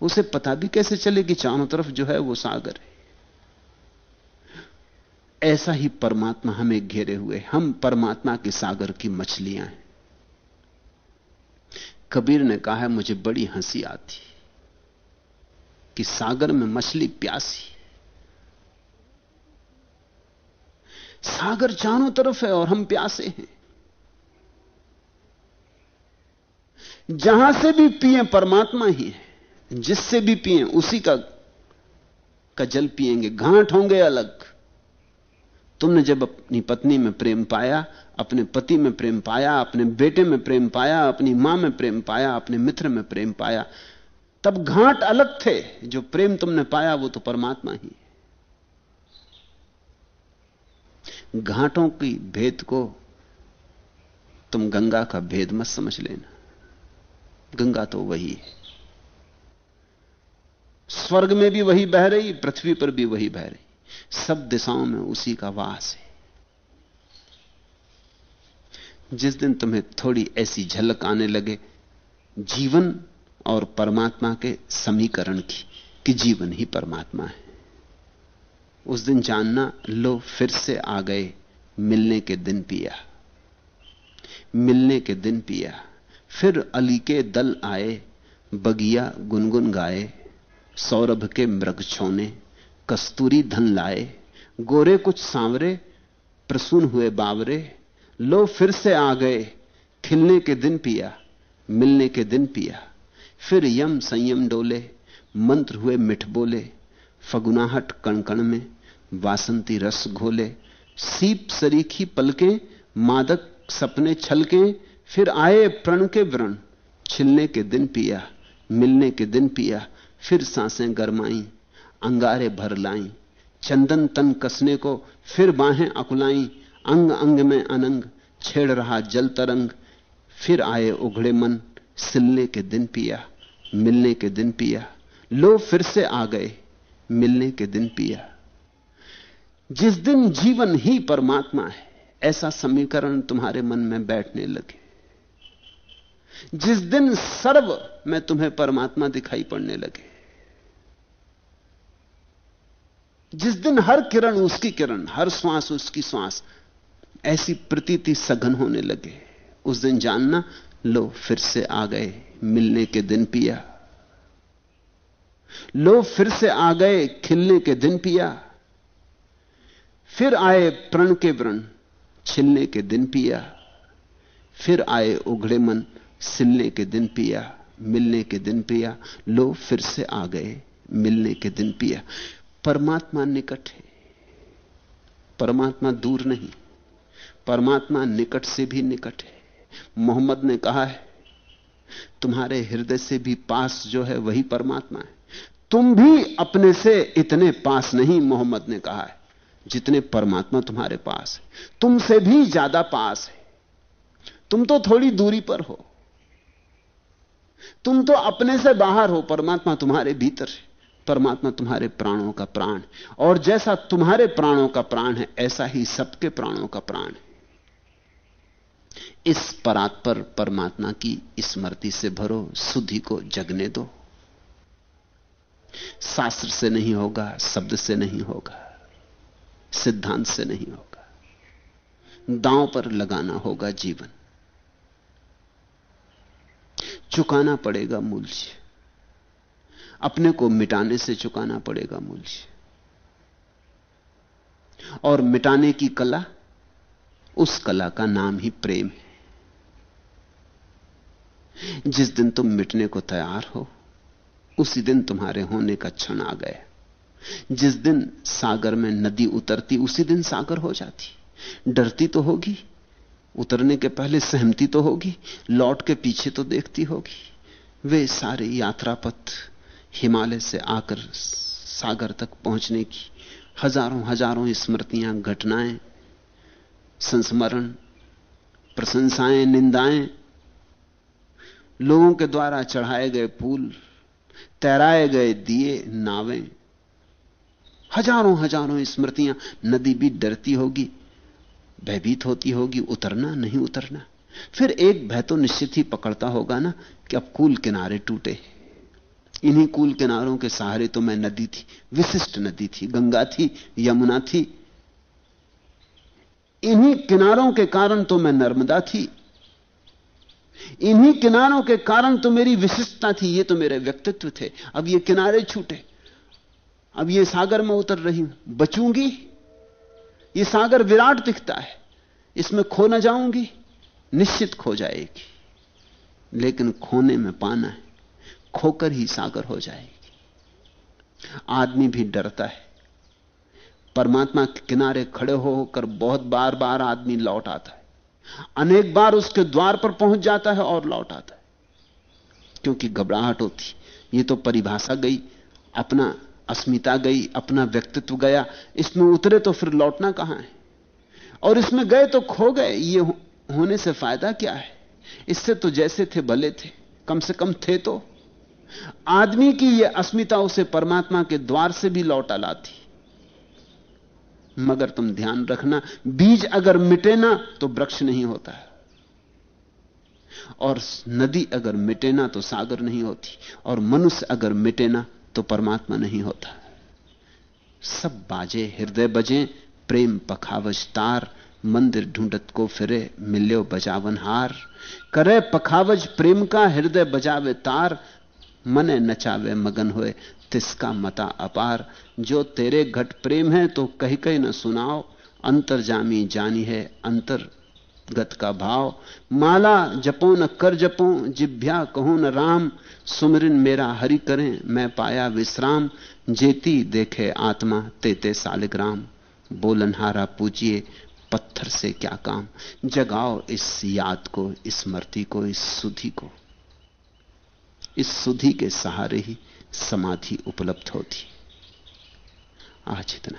उसे पता भी कैसे चले कि चारों तरफ़ जो है वो सागर है। ऐसा ही परमात्मा हमें घेरे हुए, हम परमात्मा के सागर की मछलियाँ हैं। कबीर ने कहा है, मुझे बड़ी हँसी आती कि सागर में मछली प्यासी सागर चारों तरफ़ है और हम प्यासे हैं। जहाँ से भी पिए परमात्मा ही है, जिससे भी पिए उसी का का जल पिएँगे, घाट होंगे अलग। तुमने जब अपनी पत्नी में प्रेम पाया, अपने पति में प्रेम पाया, अपने बेटे में प्रेम पाया, अपनी माँ में प्रेम पाया, अपने मित्र में प्रेम पाया, तब घाट अलग थे। जो प्रेम तुमने पाया, वो तो परमात्मा ही घाटों की भेद को तुम गंगा का भेद मत समझ लेना। गंगा तो वही है। स्वर्ग में भी वही बह रही, पृथ्वी पर भी वही बह रही। सब दिशाओं में उसी का वास है। जिस दिन तुम्हें थोड़ी ऐसी झलक आने लगे, जीवन और परमात्मा के समीकरण की, कि जीवन ही परमात्मा है। उस दिन जानना, लो, फिर से आ गए, मिलने के दिन पिया। मिलने के दिन पिया। फिर अली के दल आए, बगिया गुनगुन गाए, सौरभ के मृग छोने। कस्तूरी धन लाए, गोरे कुछ सांवरे, प्रसून हुए बावरे। लो फिर से आ गए, खिलने के दिन पिया, मिलने के दिन पिया। फिर यम संयम डोले, मंत्र हुए मिठ बोले। फगुनाहट कणकण में वासंती रस घोले। सीप सरीखी पलके, मादक सपने छलके। फिर आए प्रण के व्रण, छिलने के दिन पिया, मिलने के दिन पिया। फिर साँसें गरमाई अंगारे भर लाई। चंदन तन कसने को फिर बाहें अकुलाई। अंग अंग में अनंग, छेड़ रहा जल तरंग। फिर आए उघड़े मन, सिलने के दिन पिया, मिलने के दिन पिया। लो फिर से आ गए, मिलने के दिन पिया। जिस दिन जीवन ही परमात्मा है, ऐसा समीकरण तुम्हारे मन में बैठने लगे। जिस दिन सर्व में तुम्हें परमात्मा दिखाई पड़ने लगे जिस दिन हर किरण उसकी किरण, हर श्वास उसकी श्वास, ऐसी प्रतीति सघन होने लगे। उस दिन जानना, लो, फिर से आ गए, मिलने के दिन पिया। लो, फिर से आ गए, खिलने के दिन पिया। फिर आए प्रण के व्रण, छिलने के दिन पिया। फिर आए उघड़े मन, सिलने के दिन पिया, मिलने के दिन पिया। लो, फिर से आ गए, मिलने के दिन पिया। परमात्मा निकट है। परमात्मा दूर नहीं, परमात्मा निकट से भी निकट है। मोहम्मद ने कहा है, तुम्हारे हृदय से भी पास जो है वही परमात्मा है। तुम भी अपने से इतने पास नहीं, मोहम्मद ने कहा है, जितने परमात्मा तुम्हारे पास है। तुमसे भी ज़्यादा पास है। तुम तो थोड़ी दूरी पर हो। तुम तो अपने से बाहर हो, परमात्मा तुम्हारे भीतर है। परमात्मा तुम्हारे प्राणों का प्राण और जैसा तुम्हारे प्राणों का प्राण है, ऐसा ही सबके प्राणों का प्राण है। इस परात पर परमात्मा की स्मृति से भरो, सुधि को जगने दो। शास्त्र से नहीं होगा, शब्द से नहीं होगा, सिद्धांत से नहीं होगा। दांव पर लगाना होगा जीवन। चुकाना पड़ेगा मूल्य अपने को मिटाने से चुकाना पड़ेगा मूल्य और मिटाने की कला, उस कला का नाम ही प्रेम है। जिस दिन तुम मिटने को तैयार हो, उसी दिन तुम्हारे होने का क्षण आ गया। जिस दिन सागर में नदी उतरती, उसी दिन सागर हो जाती। डरती तो होगी, उतरने के पहले सहमती तो होगी, लौट के पीछे तो देखती होगी। वे सारे यात्रा पथ हिमालय से आकर सागर तक पहुँचने की हज़ारों हज़ारों स्मृतियाँ, घटनाएँ, संस्मरण, प्रशंसाएँ, निंदाएँ, लोगों के द्वारा चढ़ाए गए फूल, तैराए गए दिए, नावें, हज़ारों हज़ारों स्मृतियाँ, नदी भी डरती होगी, भयभीत होती होगी, उतरना नहीं उतरना। फिर एक भय तो निश्चित ही पकड़ता होगा ना कि अब कूल किनारे टूटे इन्हीं कूल किनारों के सहारे तो मैं नदी थी, विशिष्ट नदी थी, गंगा थी, यमुना थी। इन्हीं किनारों के कारण तो मैं नर्मदा थी। इन्हीं किनारों के कारण तो मेरी विशिष्टता थी, ये तो मेरे व्यक्तित्व थे। अब ये किनारे छूटे। अब ये सागर में उतर रही हूँ। बचूँगी? ये सागर विराट दिखता है। इसमें खो ना जाऊँगी। निश्चित खो जाएगी। लेकिन खोने में पाना है। खोकर ही सागर हो जाएगी। आदमी भी डरता है। परमात्मा के किनारे खड़े होकर बहुत बार बार आदमी लौट आता है। अनेक बार उसके द्वार पर पहुँच जाता है और लौट आता है। क्योंकि घबराहट होती, ये तो परिभाषा गई, अपना अस्मिता गई, अपना व्यक्तित्व गया। इसमें उतरे तो फिर लौटना कहाँ है? और इसमें गए तो खो गए, ये होने से फ़ायदा क्या है? इससे तो जैसे थे, भले थे, कम से कम थे तो। आदमी की यह अस्मिता उसे परमात्मा के द्वार से भी लौटा लाती मगर तुम ध्यान रखना, बीज अगर मिटे ना तो वृक्ष नहीं होता है। और नदी अगर मिटे ना तो सागर नहीं होती। और मनुष्य अगर मिटे ना तो परमात्मा नहीं होता। सब बाजे, हृदय बजे, प्रेम पखावज तार, मंदिर ढूंढत को फिरे, मिल्यो बजावन हार। करे पखावज प्रेम का, हृदय बजावे तार मने नचावे मगन हुए, तिसका मता अपार। जो तेरे घट प्रेम है तो कही कही न सुनाओ। अंतर्जामी जानी है अंतर्गत का भाव। माला जपो न कर जपो, जिभ्या कहो न राम। सुमरिन मेरा हरि करें, मैं पाया विश्राम। जेती देखे आत्मा, तेते सालिग्राम। बोलनहारा पूजिए, पत्थर से क्या काम। जगाओ इस याद को स्मृति को, इस सुधि को। इस सुधि के सहारे ही समाधि उपलब्ध होती। आज इतना।